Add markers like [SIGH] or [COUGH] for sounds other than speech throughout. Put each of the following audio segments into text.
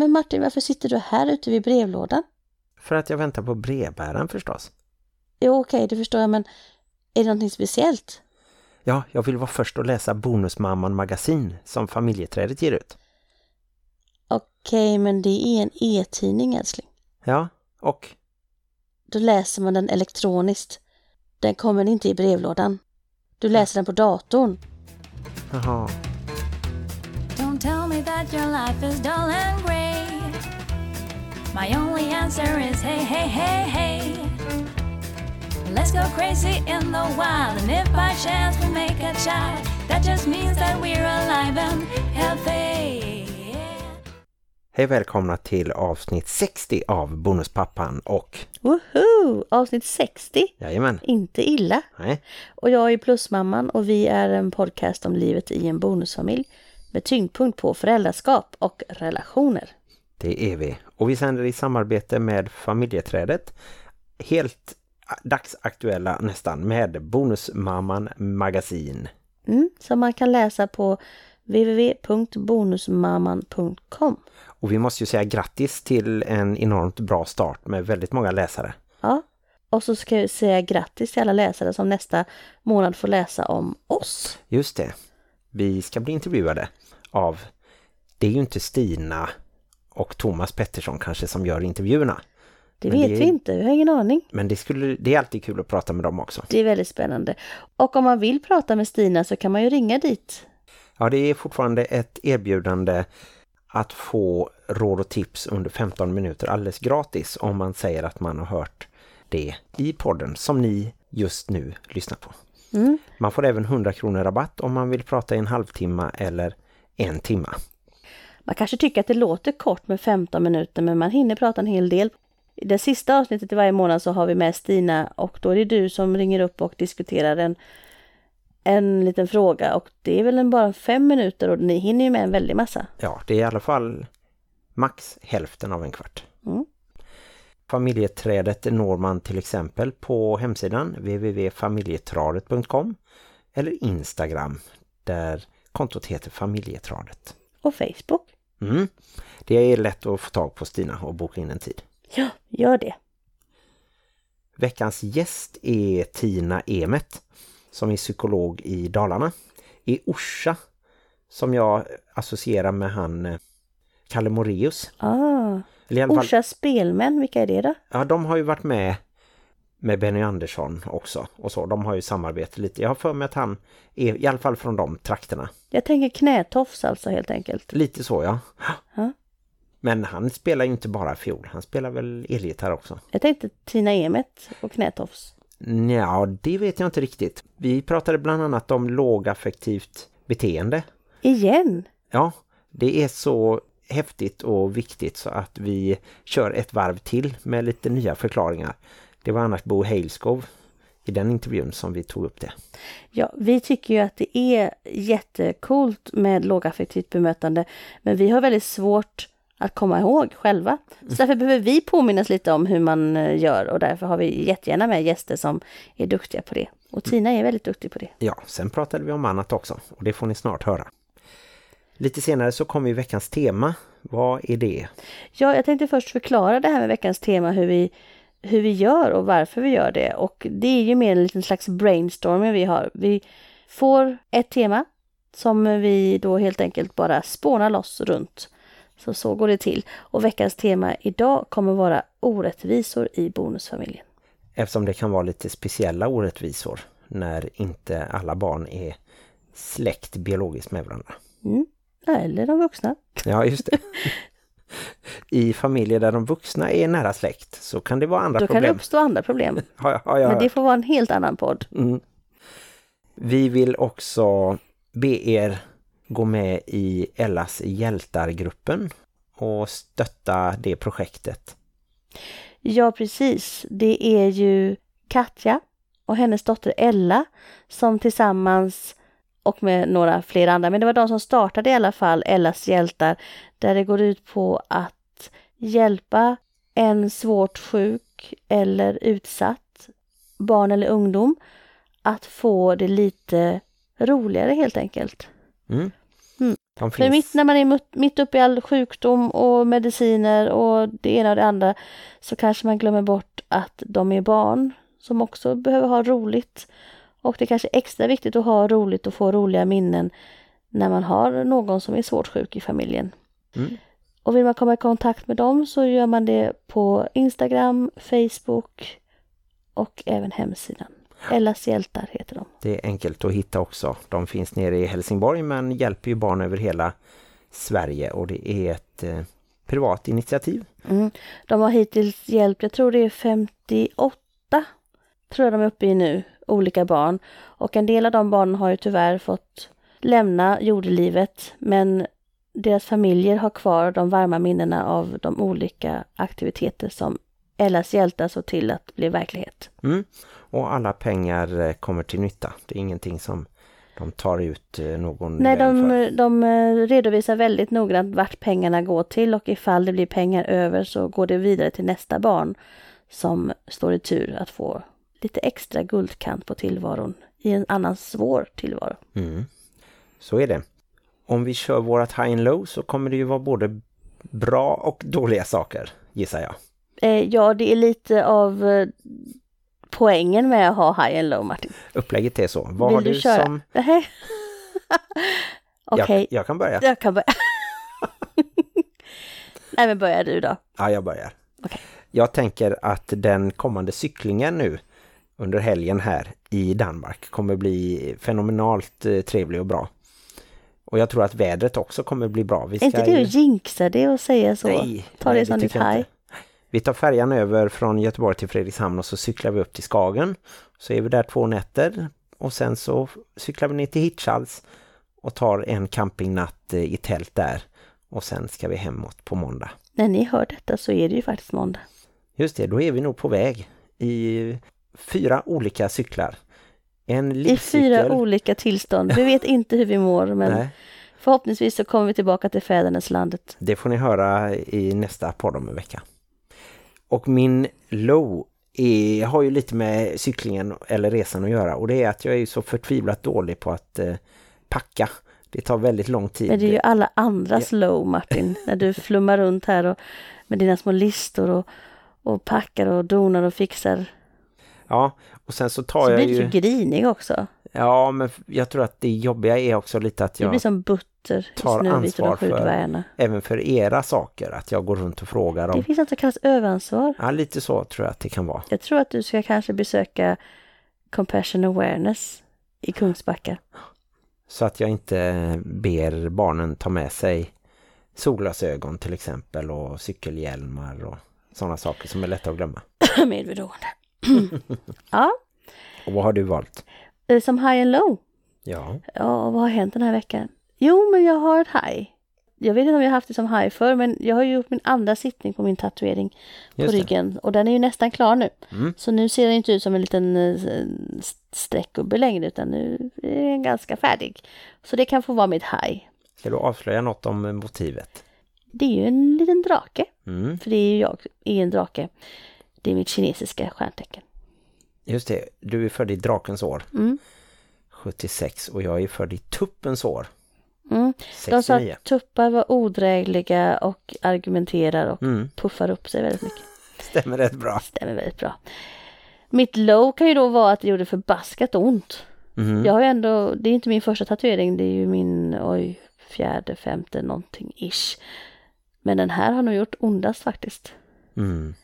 Men Martin, varför sitter du här ute vid brevlådan? För att jag väntar på brevbäraren förstås. Jo, okej, det förstår jag, men är det någonting speciellt? Ja, jag vill vara först och läsa Bonusmamman magasin som familjeträdet ger ut. Okej, men det är en e-tidning, älskling. Ja, och Då läser man den elektroniskt. Den kommer inte i brevlådan. Du läser den på datorn. jaha. Don't tell me that your life is dull and grey. My only answer is hey, hey, hey, hey. Let's go crazy in the wild, and if by chance we make a child, that just means that we're alive and healthy. Hej välkomna till avsnitt 60 av Bonuspappan och Woho! Avsnitt 60. jajamän, Inte illa. nej, Och jag är Plusmamman och vi är en podcast om livet i en bonusfamilj med tyngdpunkt på föräldraskap och relationer. det är vi. Och vi sänder i samarbete med familjeträdet. Helt dagsaktuella nästan med Bonusmamman magasin. Mm, som man kan läsa på www.bonusmamman.com. Och vi måste ju säga grattis till en enormt bra start med väldigt många läsare. Ja, och så ska jag säga grattis till alla läsare som nästa månad får läsa om oss. Just det. Vi ska bli intervjuade av, det är ju inte Stina och Thomas Pettersson kanske som gör intervjuerna. Det Men vet det vi inte, vi har ingen aning. Men det, skulle, det är alltid kul att prata med dem också. Det är väldigt spännande. Och om man vill prata med Stina så kan man ju ringa dit. Ja, det är fortfarande ett erbjudande att få råd och tips under 15 minuter alldeles gratis om man säger att man har hört det i podden som ni just nu lyssnar på. Mm. Man får även 100 kronor rabatt om man vill prata i en halvtimme eller en timma. Man kanske tycker att det låter kort med 15 minuter men man hinner prata en hel del. I det sista avsnittet i varje månad så har vi med Stina och då är det du som ringer upp och diskuterar en, en liten fråga och det är väl en bara fem minuter och ni hinner ju med en väldig massa. Ja, det är i alla fall max hälften av en kvart. Mm. Familjeträdet når man till exempel på hemsidan www.familjetradet.com eller Instagram där kontot heter Familjetradet. Och Facebook. Mm. Det är lätt att få tag på Stina och boka in en tid. Ja, gör det. Veckans gäst är Tina Emet som är psykolog i Dalarna. I Orsa som jag associerar med han eh, Kalle Moreus. Ah, Eller i alla fall, Orsa spelmän, vilka är det då? ja, de har ju varit med med Benny Andersson också. Och så, de har ju samarbete lite. Jag har för mig att han är i alla fall från de trakterna. Jag tänker knätofs alltså helt enkelt. Lite så, ja. Ja. Men han spelar ju inte bara fiol. Han spelar väl elgitarr också. Jag tänkte Tina Emet och knätofs. Ja, det vet jag inte riktigt. Vi pratade bland annat om lågaffektivt beteende. Igen? Ja, det är så häftigt och viktigt så att vi kör ett varv till med lite nya förklaringar. Det var annars Bo Heilskov i den intervjun som vi tog upp det. Ja, vi tycker ju att det är jättekult med lågaffektivt bemötande, men vi har väldigt svårt att komma ihåg själva. Så därför behöver vi påminnas lite om hur man eh, gör och därför har vi jättegärna med gäster som är duktiga på det. Och Tina är väldigt duktig på det. Ja, sen pratade vi om annat också och det får ni snart höra. Lite senare så kommer ju veckans tema. Vad är det? Ja, jag tänkte först förklara det här med veckans tema, hur vi, hur vi gör och varför vi gör det. Och det är ju mer en liten slags brainstorming vi har. Vi får ett tema som vi då helt enkelt bara spånar loss runt. Så så går det till. Och veckans tema idag kommer vara orättvisor i bonusfamiljen. Eftersom det kan vara lite speciella orättvisor när inte alla barn är släkt biologiskt med varandra. Mm. Eller de vuxna. Ja, just det. [LAUGHS] [LAUGHS] I familjer där de vuxna är nära släkt så kan det vara andra Då kan det problem. uppstå andra problem. Har, har jag Men det får vara en helt annan podd. Mm. Vi vill också be er gå med i Ellas hjältargruppen och stötta det projektet. Ja, precis. Det är ju Katja och hennes dotter Ella som tillsammans och med några fler andra, men det var de som startade i alla fall Ellas hjältar, där det går ut på att hjälpa en svårt sjuk eller utsatt barn eller ungdom att få det lite roligare helt enkelt. Mm. Mm. För mitt när man är mitt- mitt uppe i all sjukdom och mediciner och det ena och det andra så kanske man glömmer bort att de är barn som också behöver ha roligt. Och det kanske är extra viktigt att ha roligt och få roliga minnen när man har någon som är svårt sjuk i familjen. Mm. Och vill man komma i kontakt med dem så gör man det på Instagram, Facebook och även hemsidan. Ellas hjältar heter de. Det är enkelt att hitta också. De finns nere i Helsingborg men hjälper ju barn över hela Sverige och det är ett eh, privat initiativ. Mm. De har hittills hjälpt, jag tror det är 58, tror jag de är uppe i nu, olika barn. Och en del av de barnen har ju tyvärr fått lämna jordelivet, men deras familjer har kvar de varma minnena av de olika aktiviteter som Ellas hjältar såg till att bli verklighet. Mm. Och alla pengar eh, kommer till nytta. Det är ingenting som de tar ut eh, någon Nej, de, de eh, redovisar väldigt noggrant vart pengarna går till och ifall det blir pengar över så går det vidare till nästa barn som står i tur att få lite extra guldkant på tillvaron i en annan svår tillvaro. Mm. Så är det. Om vi kör vårat high and low så kommer det ju vara både bra och dåliga saker, gissar jag. Eh, ja, det är lite av eh, poängen med att ha high and low, Martin. Upplägget är så. Vad Vill har du du, köra? som... [LAUGHS] Okej, Jag, jag kan börja. jag kan börja. [LAUGHS] Nej, men börja du då. Ja, jag börjar. Okej. Jag tänker att den kommande cyklingen nu under helgen här i Danmark kommer bli fenomenalt eh, trevlig och bra. Och jag tror att vädret också kommer bli bra. Vi Är inte det ju- jinxa det och säga så? Nej, Ta nej, det som ditt. Vi tar färjan över från Göteborg till Fredrikshamn och så cyklar vi upp till Skagen. Så är vi där två nätter och sen så cyklar vi ner till Hirtshals och tar en campingnatt eh, i tält där. Och sen ska vi hemåt på måndag. När ni hör detta så är det ju faktiskt måndag. Just det, då är vi nog på väg i fyra olika cyklar. En I fyra olika tillstånd. Vi vet inte hur vi mår [LAUGHS] men Nej, förhoppningsvis så kommer vi tillbaka till fäderneslandet. det får ni höra i nästa podd om en vecka. Och min low är, har ju lite med cyklingen eller resan att göra och det är att jag är så förtvivlat dålig på att eh, packa. Det tar väldigt lång tid. Men det är ju alla andras low Martin. [LAUGHS] När du flummar runt här och med dina små listor och, och packar och donar och fixar. Ja, och sen så tar Så jag blir du ju... ju grinig också. Ja, men jag tror att det jobbiga är också lite att Du blir jag, som butter tar ansvar för- även för era saker, att jag går runt och frågar Det om... finns något som kallas överansvar. Ja, lite så tror jag att det kan vara. Jag tror att du ska kanske besöka Compassion Awareness i Kungsbacka. Så att jag inte ber barnen ta med sig solglasögon till exempel och cykelhjälmar och sådana saker som är lätta att glömma. [COUGHS] Medberoende. Ja, Och vad har du valt? eh, som high and low. Ja, Ja, vad har hänt den här veckan? Jo, men jag har ett high. Jag vet inte om jag har haft det som high för men jag har ju gjort min andra sittning på min tatuering på Just det. ryggen och den är ju nästan klar nu. Mm. Så nu ser den inte ut som en liten eh, streckgubbe längre utan nu är den ganska färdig. Så det kan få vara mitt high. ska du avslöja något om eh, motivet? Det är ju en liten drake, Mm. för det är ju jag är en drake. Det är mitt kinesiska stjärntecken. Just det, du är född i drakens år, Mm. 76 och jag är född i tuppens år, Mm. De sa 69. att tuppar var odrägliga och argumenterar och Mm. puffar upp sig väldigt mycket. Stämmer rätt bra. Stämmer väldigt bra. Mitt low kan ju då vara att det gjorde förbaskat ont. Mhm. Jag har ju ändå, det är inte min första tatuering, det är ju min, oj, fjärde, femte någonting ish. Men den här har nog gjort ondast faktiskt. Mm.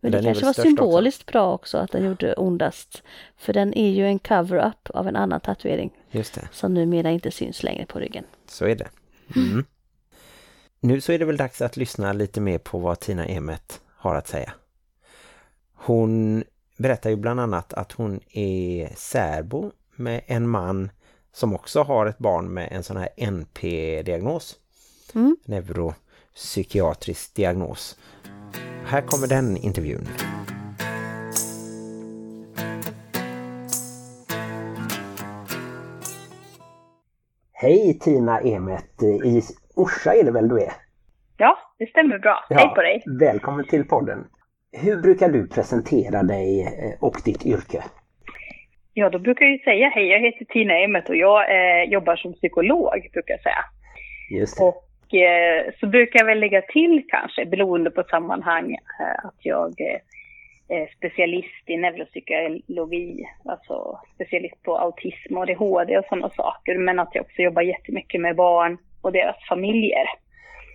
Men Den det kanske var symboliskt bra också att den gjorde ondast. För den är ju en cover-up av en annan tatuering Just det, som numera inte syns längre på ryggen. så är det. Mm. Nu så är det väl dags att lyssna lite mer på vad Tina Emet har att säga. Hon berättar ju bland annat att hon är särbo med en man som också har ett barn med en sån här NP-diagnos. Mm. Neuropsykiatrisk diagnos. Här kommer den intervjun. Hej Tina Emet, i Orsa är det väl du är? Ja, det stämmer bra. Hej på dig. Välkommen till podden. Hur brukar du presentera dig eh, och ditt yrke? Ja, då brukar jag ju säga hej, jag heter Tina Emmet och jag eh, jobbar som psykolog, brukar jag säga. Just det. Och eh, så brukar jag väl lägga till kanske, beroende på sammanhang, eh, att jag eh, är specialist i neuropsykologi, alltså specialist på autism och ADHD och sådana saker, men att jag också jobbar jättemycket med barn och deras familjer.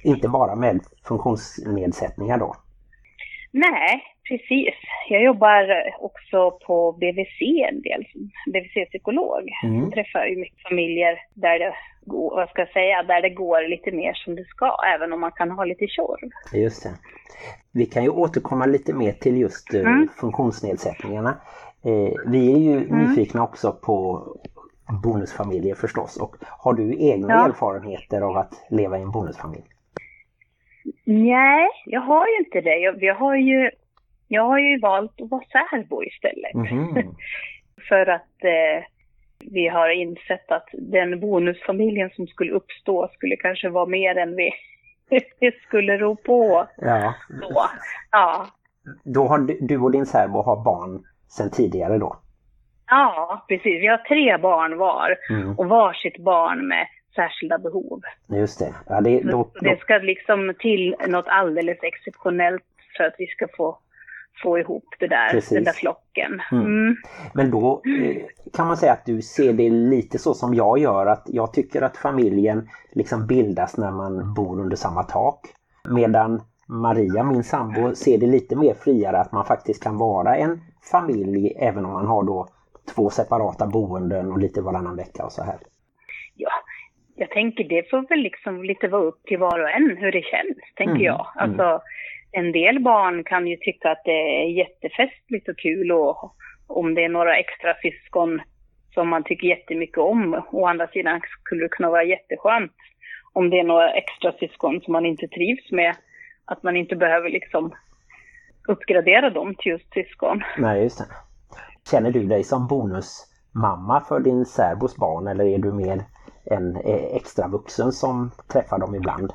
Inte bara med funktionsnedsättningar då? Nej, precis. Jag jobbar också på BVC en del, BVC-psykolog. Mm. Jag träffar ju mycket familjer där det, vad ska jag säga, där det går lite mer som det ska, även om man kan ha lite tjorv. Just det. Vi kan ju återkomma lite mer till just eh, Mm. funktionsnedsättningarna. Eh, vi är ju nyfikna också på bonusfamiljer förstås. Och har du egna Ja. erfarenheter av att leva i en bonusfamilj? Nej, jag har ju inte det. Jag, jag, har, ju, jag har ju valt att vara särbo istället. Mhm. [LAUGHS] För att eh, vi har insett att den bonusfamiljen som skulle uppstå skulle kanske vara mer än vi, [LAUGHS] vi skulle ro på. Ja, Så, ja. då har du, du och din särbo har barn sedan tidigare då? ja, precis. Vi har tre barn var Mm. och varsitt barn med särskilda behov. Just det. Ja, det, då, Så det då, ska liksom till något alldeles exceptionellt för att vi ska få, få ihop det där, Precis. den där flocken. Mm. Mm. men då eh, kan man säga att du ser det lite så som jag gör. Att jag tycker att familjen liksom bildas när man bor under samma tak. Medan Maria, min sambo, ser det lite mer friare att man faktiskt kan vara en familj även om man har då två separata boenden och lite varannan vecka och så här. Ja, jag tänker det får väl liksom lite vara upp till var och en hur det känns, tänker Mm, jag. Alltså, en del barn kan ju tycka att det är jättefestligt och kul och om det är några extra syskon som man tycker jättemycket om. Å andra sidan skulle det kunna vara jätteskönt om det är några extra syskon som man inte trivs med. Att man inte behöver liksom uppgradera dem till just syskon. Nej, just det. Känner du dig som bonusmamma för din särbos barn eller är du mer en eh, extra vuxen som träffar dem ibland?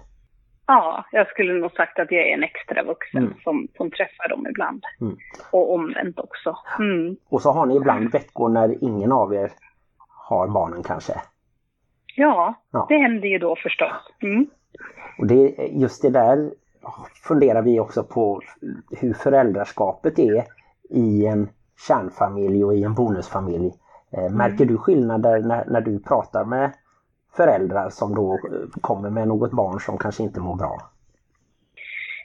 Ja, jag skulle nog sagt att jag är en extra vuxen Mm. som, som träffar dem ibland. Mm. Och omvänt också. Mm. Och så har ni ibland veckor när ingen av er har barnen kanske. Ja, Ja. det händer ju då förstås. Mm. Och det, just det där funderar vi också på hur föräldraskapet är i en kärnfamilj och i en bonusfamilj. Eh, Märker du skillnader när, när du pratar med föräldrar som då eh, kommer med något barn som kanske inte mår bra?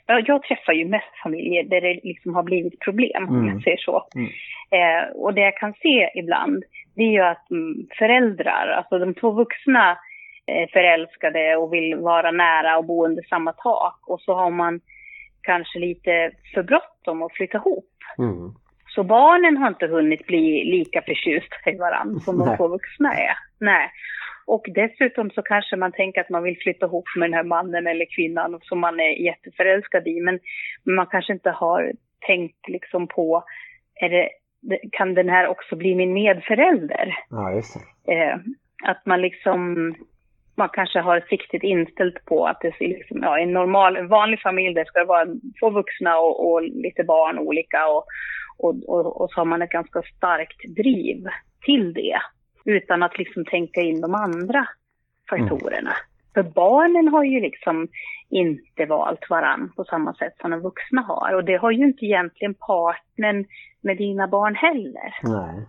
Ja, jag träffar ju mest familjer där det liksom har blivit problem, om Mm. jag säger så. Mm. Eh, och det jag kan se ibland, det är ju att mm, föräldrar, alltså de två vuxna är förälskade och vill vara nära och bo under samma tak. Och så har man kanske lite för bråttom att flytta ihop. Mm. Så barnen har inte hunnit bli lika förtjusta i varandra som de två vuxna är. Nej. Och dessutom så kanske man tänker att man vill flytta ihop med den här mannen eller kvinnan som man är jätteförälskad i. Men man kanske inte har tänkt liksom på, är det, kan den här också bli min medförälder? Ja, just det. Eh, att man liksom, man kanske har siktet inställt på att det är liksom, ja, en normal, en vanlig familj, där ska det vara två vuxna och, och lite barn olika och, och, och, och så har man ett ganska starkt driv till det. Utan att liksom tänka in de andra faktorerna. För barnen har ju liksom inte valt varann på samma sätt som de vuxna har. Och det har ju inte egentligen partnern med dina barn heller. Nej.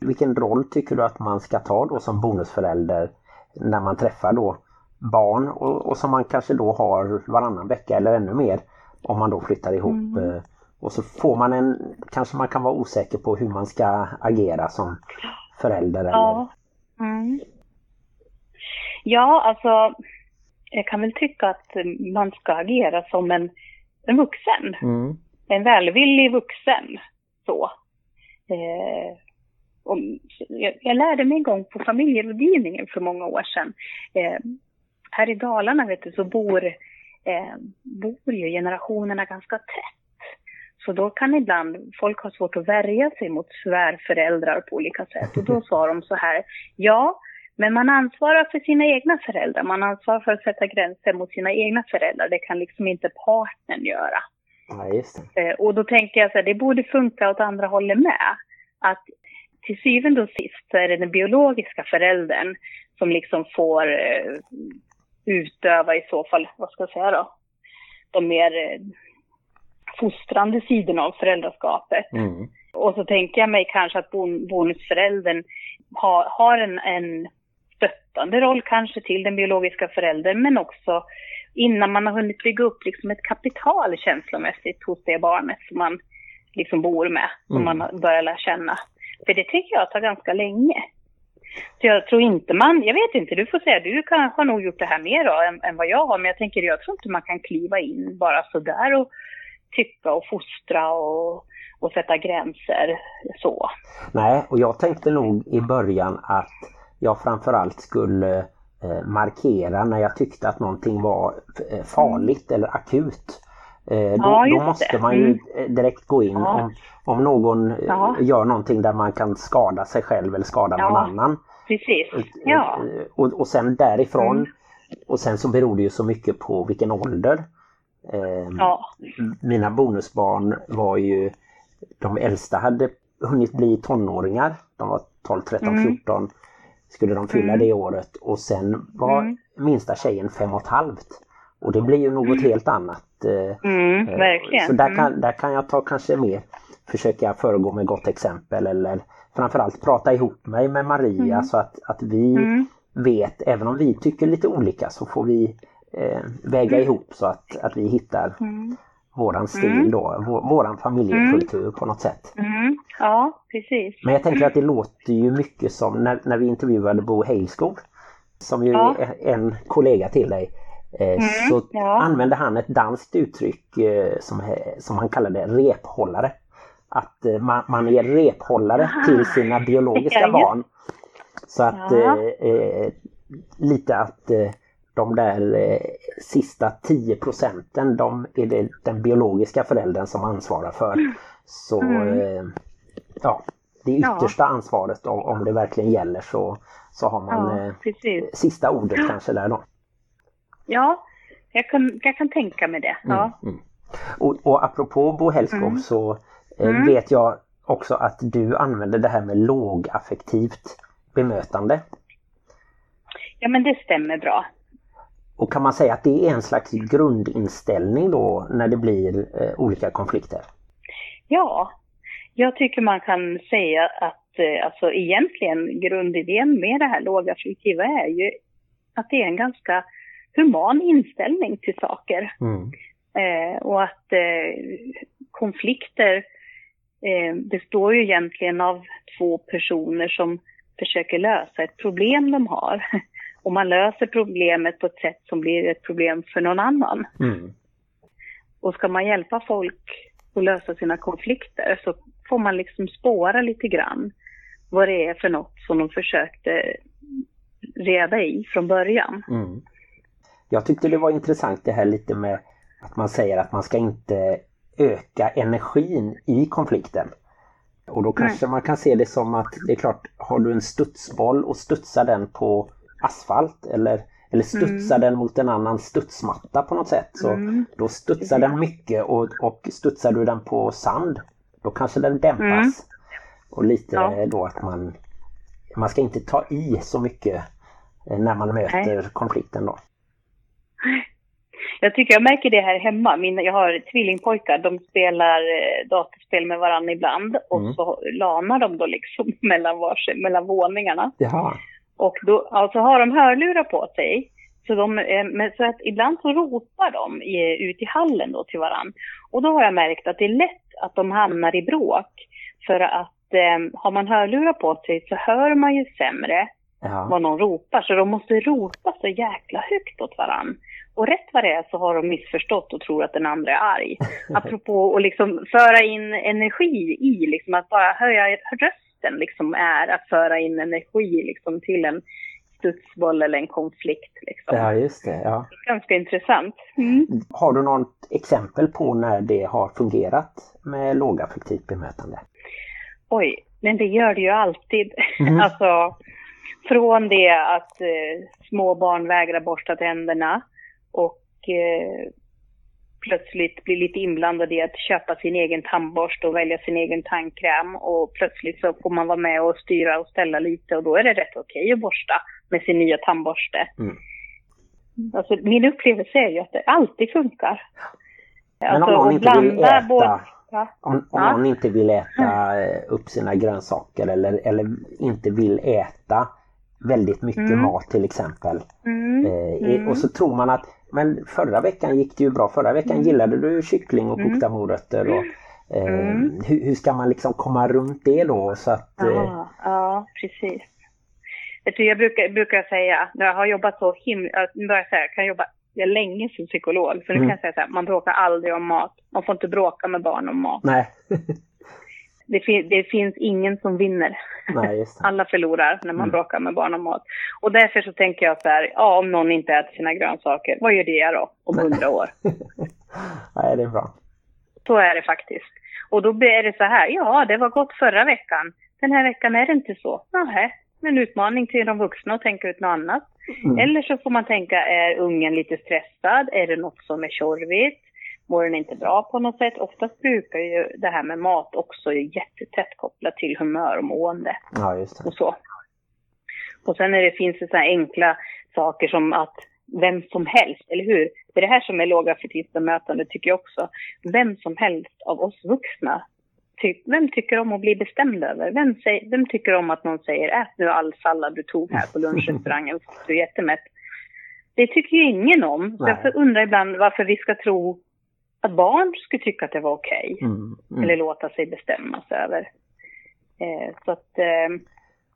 Vilken roll tycker du att man ska ta då som bonusförälder när man träffar då barn och, och som man kanske då har varannan vecka eller ännu mer om man då flyttar ihop. eh, Och så får man en, kanske man kan vara osäker på hur man ska agera som förälder. Eller, Ja. Mm. Ja, alltså jag kan väl tycka att man ska agera som en, en vuxen. Mm. En välvillig vuxen. Så. Eh, och jag, jag lärde mig en gång på familjerådgivningen för många år sedan. Eh, här i Dalarna vet du, så bor, eh, bor ju generationerna ganska tätt. Så då kan ibland folk ha svårt att värja sig mot svärföräldrar på olika sätt. Och då sa de så här, ja, men man ansvarar för sina egna föräldrar. Man ansvarar för att sätta gränser mot sina egna föräldrar. Det kan liksom inte partnern göra. Ja, just det. Eh, Och då tänkte jag så här, det borde funka åt andra hållet med. Att till syvende och sist så är det den biologiska föräldern som liksom får, eh, utöva i så fall, vad ska jag säga då, de mer eh, fostrande sidorna av föräldraskapet. Mm. Och så tänker jag mig kanske att bon bonusföräldern har, har en, en stöttande roll kanske till den biologiska föräldern, men också innan man har hunnit bygga upp liksom ett kapital känslomässigt hos det barnet som man liksom bor med, som Mm. man börjar lära känna. För det tycker jag tar ganska länge. Så jag tror inte man, jag vet inte, du får säga, du kan, har nog gjort det här mer då än, än vad jag har, men jag tänker, jag tror inte man kan kliva in bara sådär och tycka och fostra och, och sätta gränser så. Nej, och jag tänkte nog i början att jag framförallt skulle eh, markera när jag tyckte att någonting var eh, farligt eller akut. Eh, då, Ja, då måste man ju Mm. direkt gå in Ja. om, om någon Ja. gör någonting där man kan skada sig själv eller skada någon annan. Precis, ja. Och, och sen därifrån, Mm. och sen så beror det ju så mycket på vilken ålder. Eh, Ja, mina bonusbarn var ju, de äldsta hade hunnit bli tonåringar. De var 12, 13, Mm. 14 skulle de fylla Mm. det året och sen var Mm. minsta tjejen fem och ett halvt. Och det blir ju något helt annat. eh, mm, eh, verkligen. Så där Mm. kan, där kan jag ta kanske mer, försöka föregå med gott exempel eller framförallt prata ihop mig med Maria så att, att vi Mm. vet, även om vi tycker lite olika så får vi eh, väga ihop så att, att vi hittar Mm. våran stil Mm. då, vår, våran familjekultur på något sätt. Mm. Ja, precis. Men jag tänker att det låter ju mycket som när, när vi intervjuade Bo Heilskog som ju Ja. är en kollega till dig eh, så ja. använde han ett danskt uttryck eh, som, som han kallade rephållare. Att eh, man, man är rephållare till sina biologiska barn. Så att Ja. eh, lite att eh, de där eh, sista 10 procenten de är det den biologiska föräldern som ansvarar för. Så Mm. eh, ja, det Ja. yttersta ansvaret om, om det verkligen gäller så, så har man Ja, eh, sista ordet kanske där då. Ja, jag kan, jag kan tänka mig det. Ja. Mm. Och, och apropå Bo Hellskog Mm. så eh, Mm. vet jag också att du använder det här med lågaffektivt bemötande. ja, men det stämmer bra. Och kan man säga att det är en slags grundinställning då när det blir eh, olika konflikter? Ja, jag tycker man kan säga att eh, alltså egentligen grundidén med det här lågaffektiva är ju att det är en ganska human inställning till saker. Mm. Eh, och att eh, konflikter eh, består ju egentligen av två personer som försöker lösa ett problem de har. [LAUGHS] Och man löser problemet på ett sätt som blir ett problem för någon annan. Mm. Och ska man hjälpa folk att lösa sina konflikter så får man liksom spåra lite grann vad det är för något som de försökte reda i från början. Mm. Jag tyckte det var intressant det här lite med att man säger att man ska inte öka energin i konflikten. Och då kanske man kan se det som att det är klart, har du en studsboll och studsar den på asfalt eller, eller studsar den mot en annan studsmatta på något sätt så Mm. då studsar den mycket och, och studsar du den på sand då kanske den dämpas. Mm. Och lite Ja. då att man man ska inte ta i så mycket eh, när man möter konflikten då. Jag tycker jag märker det här hemma. Mina, jag har tvillingpojkar, de spelar eh, datorspel med varandra ibland och Mm. så lanar de då liksom [LAUGHS] mellan, varsin, mellan våningarna. Jaha. Och då alltså har de hörlurar på sig. Så, de, eh, men så att ibland så ropar de i, ut i hallen då till varandra. Och då har jag märkt att det är lätt att de hamnar i bråk. För att eh, har man hörlurar på sig så hör man ju sämre Ja. vad någon ropar. Så de måste ropa så jäkla högt åt varandra. Och rätt vad det är så har de missförstått och tror att den andra är arg. [LAUGHS] Apropå att liksom föra in energi i, liksom att bara höja rösten liksom är att föra in energi liksom till en studsboll eller en konflikt. Liksom. ja, just det. Ja. Ganska intressant. Mm. Har du något exempel på när det har fungerat med lågaffektivt bemötande? Oj, men det gör det ju alltid. Mhm. [LAUGHS] alltså, från det att eh, små barn vägrar borsta tänderna och eh, plötsligt blir lite inblandad i att köpa sin egen tandborste och välja sin egen tandkräm och plötsligt så får man vara med och styra och ställa lite och då är det rätt okej att borsta med sin nya tandborste. Mm. Alltså, min upplevelse är ju att det alltid funkar. Men om Alltså, någon inte vill äta, både- Ja. om, om Ja. någon inte vill äta eh, upp sina grönsaker eller, eller inte vill äta väldigt mycket Mm. mat till exempel. Mm. Eh, Mm. Och så tror man att men förra veckan gick det ju bra. Förra veckan gillade du kyckling och Mm. kokta morötter. Och, eh, Mm. hur, hur ska man liksom komma runt det då? Så att, eh, Ja, ja, precis. Jag brukar, brukar säga, när jag har jobbat så himla, nu börjar jag säga, jag kan jobba jag är länge som psykolog, så nu Mm. kan jag säga så här, man bråkar aldrig om mat. Man får inte bråka med barn om mat. nej, [LAUGHS] Det, fin- det finns ingen som vinner. nej. [LAUGHS] Alla förlorar när man Mm. bråkar med barn om mat. Och därför så tänker jag så här, ja om någon inte äter sina grönsaker, vad gör det då om hundra år? [LAUGHS] nej, det är bra. Så är det faktiskt. Och då blir det så här, ja det var gott förra veckan. Den här veckan är det inte så. Nähä, en utmaning till de vuxna att tänka ut något annat. Mm. Eller så får man tänka, är ungen lite stressad? Är det något som är tjorvigt? Mår den inte bra på något sätt? Oftast brukar ju det här med mat också är jättetätt kopplat till humör och mående Ja, just det. och så. Och sen är det, finns det så här enkla saker som att vem som helst, eller hur? Det är det här som är lågaffektivt bemötande tycker jag också. Vem som helst av oss vuxna, ty, vem tycker om att bli bestämd över? Vem, säger, vem tycker om att någon säger ät nu all sallad du tog här på lunchrestaurangen du är jättemätt? Det tycker ju ingen om. Så jag undrar ibland varför vi ska tro att barn skulle tycka att det var okej Mm. Mm. eller låta sig bestämmas över. Eh, så att, eh,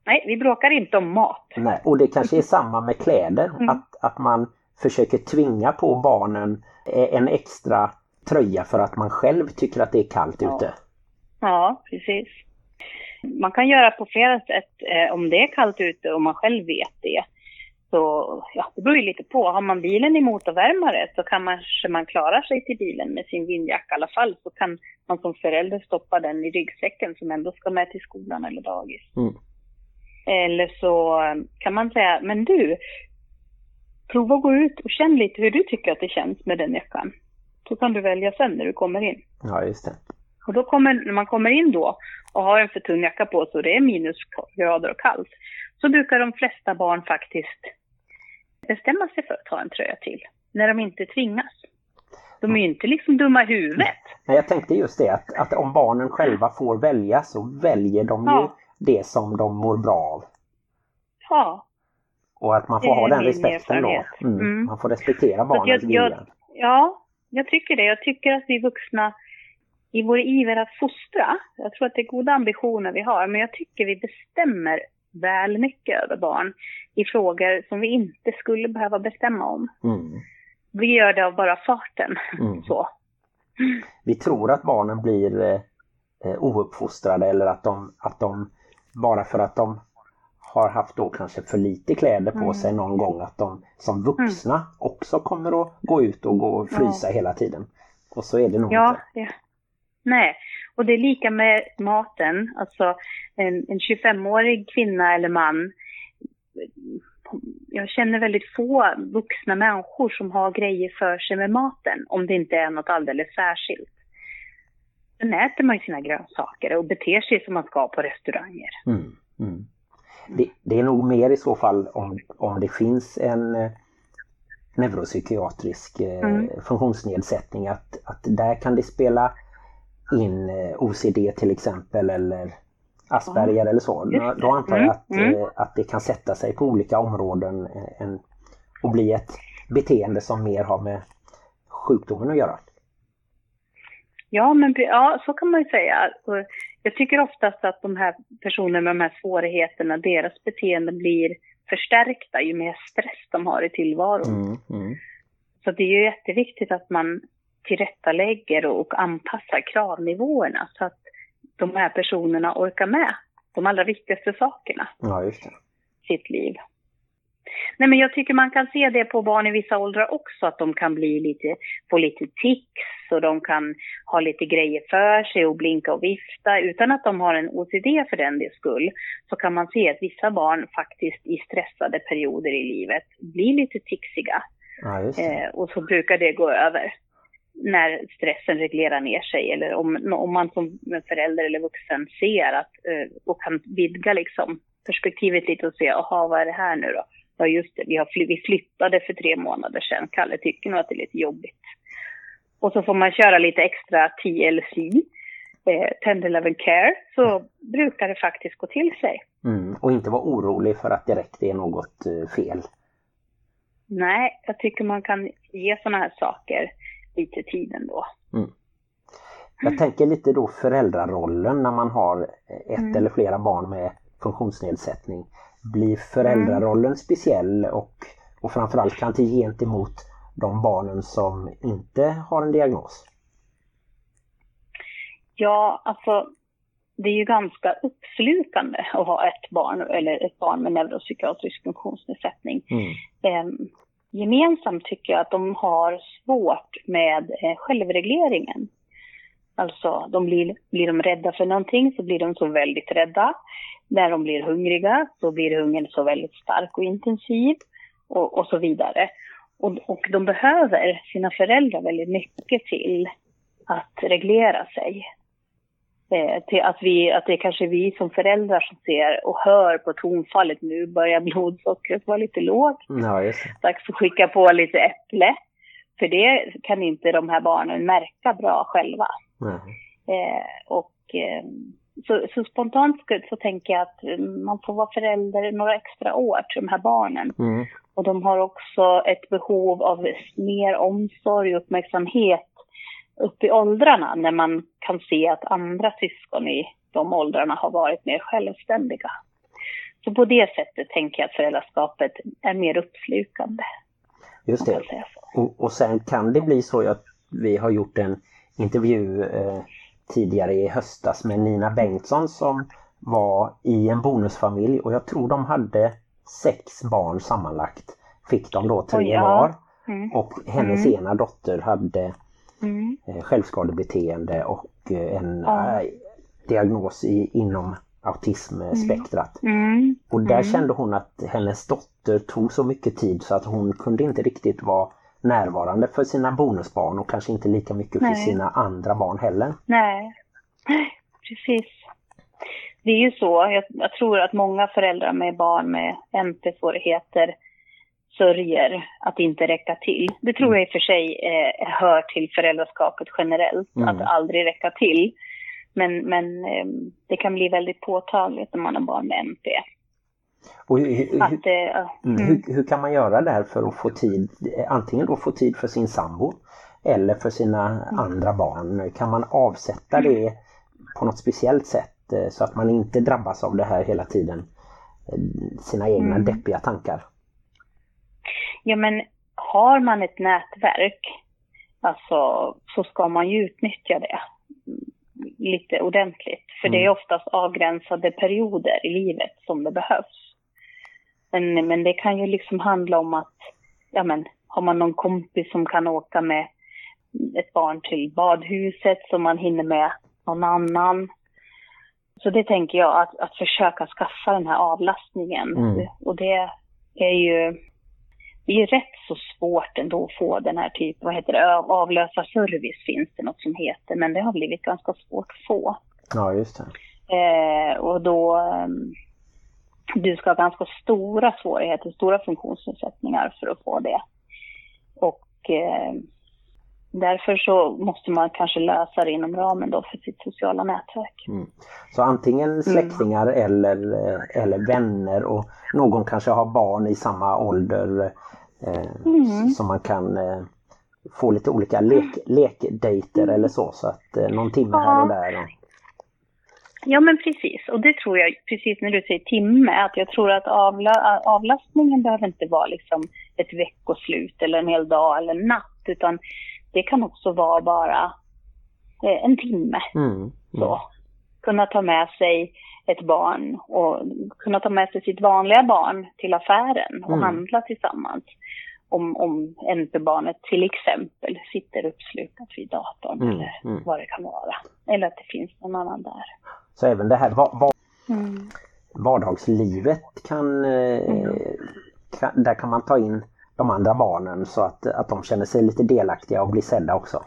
nej, vi bråkar inte om mat. Nej, och det kanske är samma med kläder. Mm. Att, att man försöker tvinga på barnen eh, en extra tröja för att man själv tycker att det är kallt Ja. ute. Ja, precis. Man kan göra på flera sätt. Eh, om det är kallt ute och man själv vet det. Så ja, det beror ju lite på. Har man bilen i motorvärmare så kan man, kanske man klara sig till bilen med sin vindjacka i alla fall. Så kan man som förälder stoppa den i ryggsäcken som ändå ska med till skolan eller dagis. Mm. Eller så kan man säga, men du, prova att gå ut och känn lite hur du tycker att det känns med den jackan. Så kan du välja sen när du kommer in. Ja, just det. Och då kommer, när man kommer in då och har en för tunn jacka på sig och det är minusgrader och kallt, så brukar de flesta barn faktiskt bestämma sig för att ta en tröja till, när de inte tvingas. De är ju inte liksom dumma i huvudet. Men jag tänkte just det att, att om barnen själva får välja så väljer de ju Ja. det som de mår bra av. Ja, Och att man får ha den respekten då. Mm. Mm. Man får respektera barnens jag, jag, vilja. ja, jag tycker det. Jag tycker att vi vuxna i vår iver att fostra, jag tror att det är goda ambitioner vi har, men jag tycker vi bestämmer väl mycket över barn i frågor som vi inte skulle behöva bestämma om. Mm. Vi gör det av bara farten. Mm. Så. Vi tror att barnen blir eh, eh, ouppfostrade eller att de, att de bara för att de har haft då kanske för lite kläder på Mm. sig någon gång att de som vuxna också kommer att gå ut och gå och frysa hela tiden. Och så är det nog Ja, inte. ja. Nej, och det är lika med maten. Alltså en, en 25-årig kvinna eller man. Jag känner väldigt få vuxna människor som har grejer för sig med maten, om det inte är något alldeles särskilt. Sen äter man ju sina grönsaker och beter sig som man ska på restauranger. Mm. Mm. Det, det är nog mer i så fall om, om det finns en eh, neuropsykiatrisk eh, Mm. funktionsnedsättning att, att där kan det spela in eh, OCD till exempel eller Asperger eller så. Då, antar jag Mm, att, mm. eh, att det kan sätta sig på olika områden eh, en, och bli ett beteende som mer har med sjukdomen att göra. Ja, men ja, så kan man ju säga. Jag tycker oftast att de här personerna med de här svårigheterna, deras beteende blir förstärkta ju mer stress de har i tillvaron. Mm, mm. Så det är ju jätteviktigt att man tillrättalägger och anpassar kravnivåerna så att de här personerna orkar med de allra viktigaste sakerna Ja, just det. sitt liv. Nej, men jag tycker man kan se det på barn i vissa åldrar också, att de kan bli lite, få lite tics och de kan ha lite grejer för sig och blinka och vifta utan att de har en OCD för den det skull. Så kan man se att vissa barn faktiskt i stressade perioder i livet blir lite tixiga. Ja. Eh, och så brukar det gå över när stressen reglerar ner sig eller om, om man som förälder eller vuxen ser att eh, och kan vidga liksom perspektivet lite och se, jaha vad är det här nu då? ja just det, vi, har vi flyttade för tre månader sedan. Kalle tycker nog att det är lite jobbigt. Och så får man köra lite extra TLC, eh, Tender and Care, så brukar det faktiskt gå till sig. Mm. Och inte vara orolig för att direkt är något eh, fel. Nej, jag tycker man kan ge sådana här saker lite tid ändå. Jag tänker lite då föräldrarollen när man har ett Mm. eller flera barn med funktionsnedsättning. Blir föräldrarollen speciell och, och framförallt kanske gentemot de barnen som inte har en diagnos? Ja, alltså det är ju ganska uppslukande att ha ett barn eller ett barn med neuropsykiatrisk funktionsnedsättning. Mm. Gemensamt tycker jag att de har svårt med eh, självregleringen. Alltså, de blir, blir de rädda för någonting så blir de så väldigt rädda. När de blir hungriga så blir hungern så väldigt stark och intensiv och, och så vidare. Och, och de behöver sina föräldrar väldigt mycket till att reglera sig. Eh, till att, vi, att det är kanske vi som föräldrar som ser och hör på tonfallet nu börjar blodsockret vara lite lågt Ja, just det. dags att skicka på lite äpple. För det kan inte de här barnen märka bra själva. Nej. Eh, och, eh, så, så spontant så, tänker jag att eh, man får vara förälder några extra år till de här barnen. Mm. Och de har också ett behov av mer omsorg och uppmärksamhet upp i åldrarna när man kan se att andra syskon i de åldrarna har varit mer självständiga. Så på det sättet tänker jag att föräldraskapet är mer uppslukande. Just det. Och, och sen kan det bli så att vi har gjort en intervju eh, tidigare i höstas med Nina Bengtsson som var i en bonusfamilj och jag tror de hade sex barn sammanlagt. Fick de då tre Oj, ja. var Mm. och hennes Mm. ena dotter hade Mm. eh, självskadebeteende och eh, en Ja. eh, diagnos i, inom autismspektrat. Mm. Och där Mm. kände hon att hennes dotter tog så mycket tid så att hon kunde inte riktigt vara närvarande för sina bonusbarn och kanske inte lika mycket för Nej. sina andra barn heller. Nej, Nej, precis. Det är ju så, jag, jag tror att många föräldrar med barn med NP-svårigheter sörjer att inte räcka till. Det tror jag i och för sig eh, hör till föräldraskapet generellt, Mm. att aldrig räcka till. Men, men eh, det kan bli väldigt påtagligt när man har barn med NP. Och hur, Att, eh, mm, mm. hur, hur kan man göra där för att få tid, antingen då få tid för sin sambo eller för sina Mm. andra barn? Kan man avsätta det på något speciellt sätt eh, så att man inte drabbas av det här hela tiden? Eh, Sina egna Mm. deppiga tankar. Ja, men har man ett nätverk, alltså, så ska man ju utnyttja det mm, lite ordentligt. För det är Mm. oftast avgränsade perioder i livet som det behövs. Men, men det kan ju liksom handla om att, ja men, har man någon kompis som kan åka med ett barn till badhuset så man hinner med någon annan. Så det tänker jag, att, att försöka skaffa den här avlastningen. Mm. Och det är ju det är rätt så svårt ändå att få den här typen, vad heter det, av- avlösarservice finns det något som heter, men det har blivit ganska svårt att få. Ja, just det. Eh, och då, ehm, du ska ha ganska stora svårigheter, stora funktionsnedsättningar för att få det. Och eh, därför så måste man kanske lösa det inom ramen då för sitt sociala nätverk. Mm. Så antingen släktingar eller, eh, eller vänner och någon kanske har barn i samma ålder eh, Mm. som man kan eh, få lite olika lek, lekdejter eller så. Så att eh, någon timme här och där. Och, Ja men precis, och det tror jag, precis när du säger timme, att jag tror att avla, avlastningen behöver inte vara liksom ett veckoslut eller en hel dag eller en natt, utan det kan också vara bara eh, en timme. mm, Så. Kunna ta med sig ett barn och kunna ta med sig sitt vanliga barn till affären och Mm. handla tillsammans. Om, om NP-barnet till exempel sitter uppslukat vid datorn Mm, eller mm. vad det kan vara. Eller att det finns någon annan där. Så även det här va, va, Mm. vardagslivet kan, eh, kan, där kan man ta in de andra barnen så att, att de känner sig lite delaktiga och blir sedda också.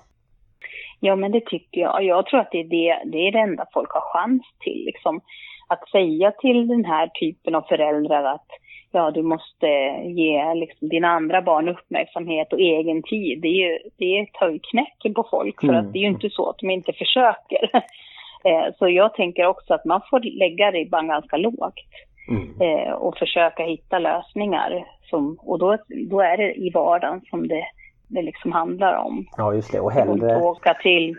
Ja, men det tycker jag. Jag tror att det är det, det är det enda folk har chans till. Liksom, att säga till den här typen av föräldrar att ja, du måste ge liksom, dina andra barn uppmärksamhet och egen tid. Det, är ju, det tar ju knäcken på folk för Mm. att det är ju inte så att de inte försöker. [LAUGHS] Eh, så jag tänker också att man får lägga ribban ganska lågt Mm. eh, och försöka hitta lösningar. Som, och då, då är det i vardagen som det, det liksom handlar om. Ja, just det. Och Det går inte att hellre... åka till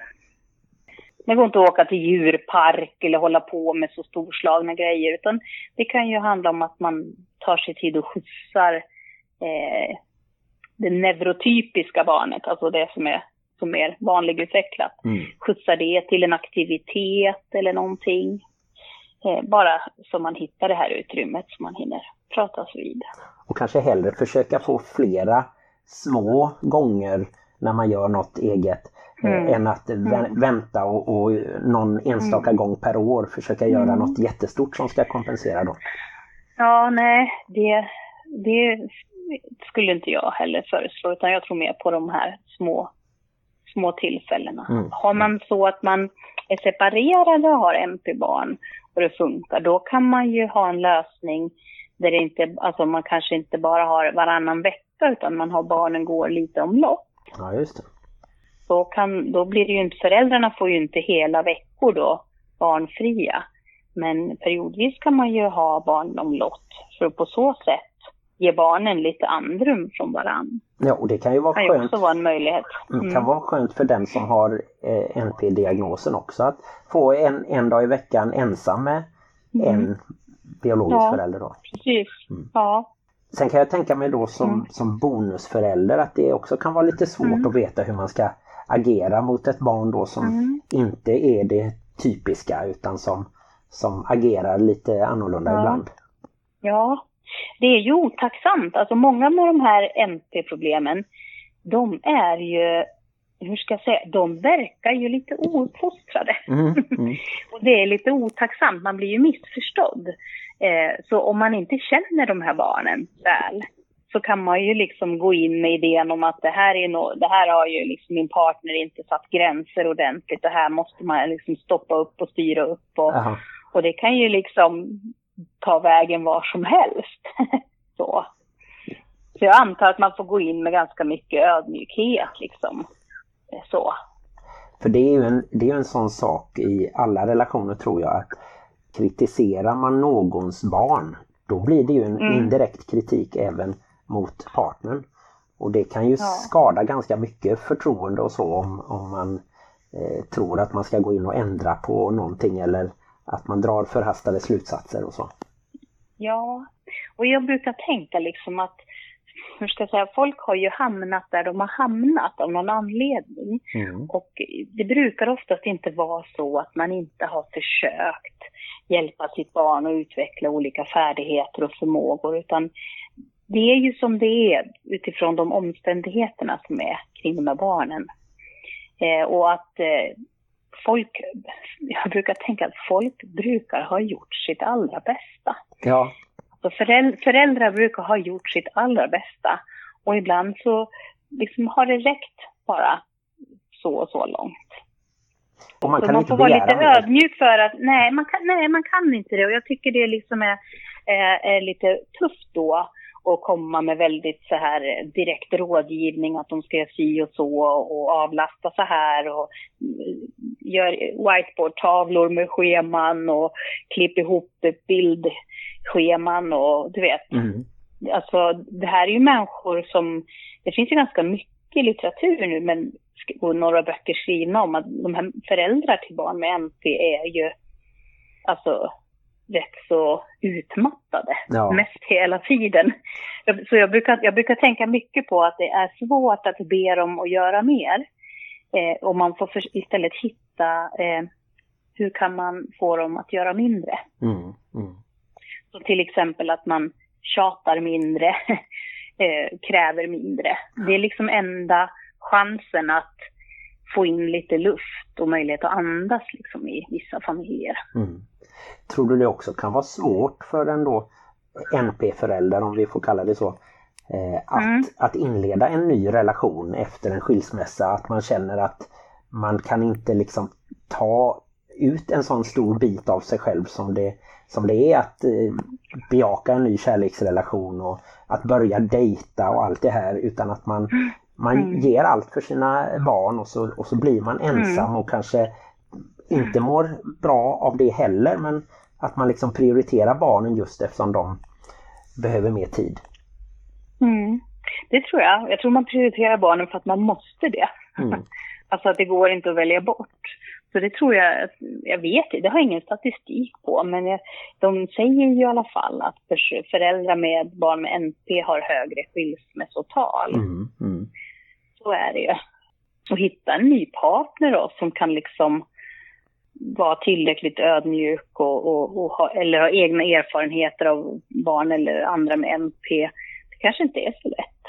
det går inte att åka till djurpark eller hålla på med så storslagna grejer utan det kan ju handla om att man tar sig tid och skjutsar eh, det neurotypiska barnet, alltså det som är som är vanligutvecklat. Mm. Skjutsar det till en aktivitet eller någonting. Eh, bara så man hittar det här utrymmet så man hinner pratas vid. Och kanske hellre försöka få flera små gånger när man gör något eget eh, Mm. än att vä- vänta och, och någon enstaka Mm. gång per år försöka göra Mm. något jättestort som ska kompensera då. Ja, nej, det, det skulle inte jag heller föreslå, utan jag tror mer på de här små, små tillfällena. Mm. Har man så att man är separerade och har MP-barn och det funkar, då kan man ju ha en lösning där det inte, alltså man kanske inte bara har varannan vecka, utan man har barnen går lite omlopp. Ja, just det. Så kan, då blir det ju inte, föräldrarna får ju inte hela veckor då barnfria. Men periodvis kan man ju ha barn omlott för på så sätt ge barnen lite andrum från varann. Ja, och det kan ju vara Det kan skönt också vara en möjlighet. Det Mm. kan vara skönt för den som har eh, NP-diagnosen också att få en, en dag i veckan ensam med en biologisk Mm. Ja. förälder. Då. Precis. Mm. Ja. Sen kan jag tänka mig då som, Mm. som bonusförälder att det också kan vara lite svårt Mm. att veta hur man ska agera mot ett barn då som Mm. inte är det typiska utan som, som agerar lite annorlunda Ja. ibland. ja. Det är ju otacksamt. Alltså många av de här MP-problemen, de är ju, hur ska jag säga, de verkar ju lite ouppfostrade. Mm, mm. [LAUGHS] Och det är lite otacksamt, man blir ju missförstådd. Eh, så om man inte känner de här barnen väl så kan man ju liksom gå in med idén om att det här, är no det här har ju liksom min partner inte satt gränser ordentligt och här måste man liksom stoppa upp och styra upp. Och, och det kan ju liksom ta vägen var som helst. [LAUGHS] så. så jag antar att man får gå in med ganska mycket ödmjukhet liksom. Så. För det är ju en, det är en sån sak i alla relationer tror jag att kritiserar man någons barn då blir det ju en Mm. indirekt kritik även mot partnern. Och det kan ju Ja. skada ganska mycket förtroende och så om, om man eh, tror att man ska gå in och ändra på någonting eller att man drar förhastade slutsatser och så. Ja, och jag brukar tänka liksom att, hur ska jag säga, folk har ju hamnat där de har hamnat av någon anledning. Mm. Och det brukar oftast inte vara så att man inte har försökt hjälpa sitt barn att utveckla olika färdigheter och förmågor, utan det är ju som det är utifrån de omständigheterna som är kring de här barnen. Eh, och att eh, folk, jag brukar tänka att folk brukar ha gjort sitt allra bästa. Ja, Så föräldrar, föräldrar brukar ha gjort sitt allra bästa. Och ibland så liksom har det räckt bara så och så långt. och man så kan man får vara lite mer. ödmjuk för att nej man, kan, nej, man kan inte det. Och jag tycker det liksom är, är, är lite tufft då att komma med väldigt så här direkt rådgivning att de ska göra si och så och avlasta så här och mm, gör whiteboardtavlor med scheman och klipp ihop bildscheman och du vet. Mm. Alltså det här är ju människor som, det finns ju ganska mycket litteratur nu men och några böcker skrivna om att de här föräldrar till barn med MP är ju alltså rätt så utmattade. Ja. Mest hela tiden. Så jag brukar, jag brukar tänka mycket på att det är svårt att be dem att göra mer. Eh, och man får för, istället hitta eh, hur kan man få dem att göra mindre. Mm. Mm. Så till exempel att man tjatar mindre, [LAUGHS] eh, kräver mindre. Det är liksom enda chansen att få in lite luft och möjlighet att andas liksom i vissa familjer. Mm. Tror du det också kan vara svårt för en då NP-förälder, om vi får kalla det så, eh, att, Mm. att inleda en ny relation efter en skilsmässa? Att man känner att man kan inte liksom ta ut en sån stor bit av sig själv som det, som det är att eh, bejaka en ny kärleksrelation och att börja dejta och allt det här utan att man, man Mm. ger allt för sina barn och så, och så blir man ensam och kanske inte mår bra av det heller men att man liksom prioriterar barnen just eftersom de behöver mer tid. Mm. Det tror jag. Jag tror man prioriterar barnen för att man måste det. Mm. [LAUGHS] Alltså att det går inte att välja bort. Så det tror jag, jag vet det, det har jag ingen statistik på, men jag, de säger ju i alla fall att för, föräldrar med barn med NP har högre skilsmässotal. Mm. Mm. Så är det ju. Och hitta en ny partner då som kan liksom vara tillräckligt ödmjuk och, och, och ha, eller ha egna erfarenheter av barn eller andra med NP. Det kanske inte är så lätt.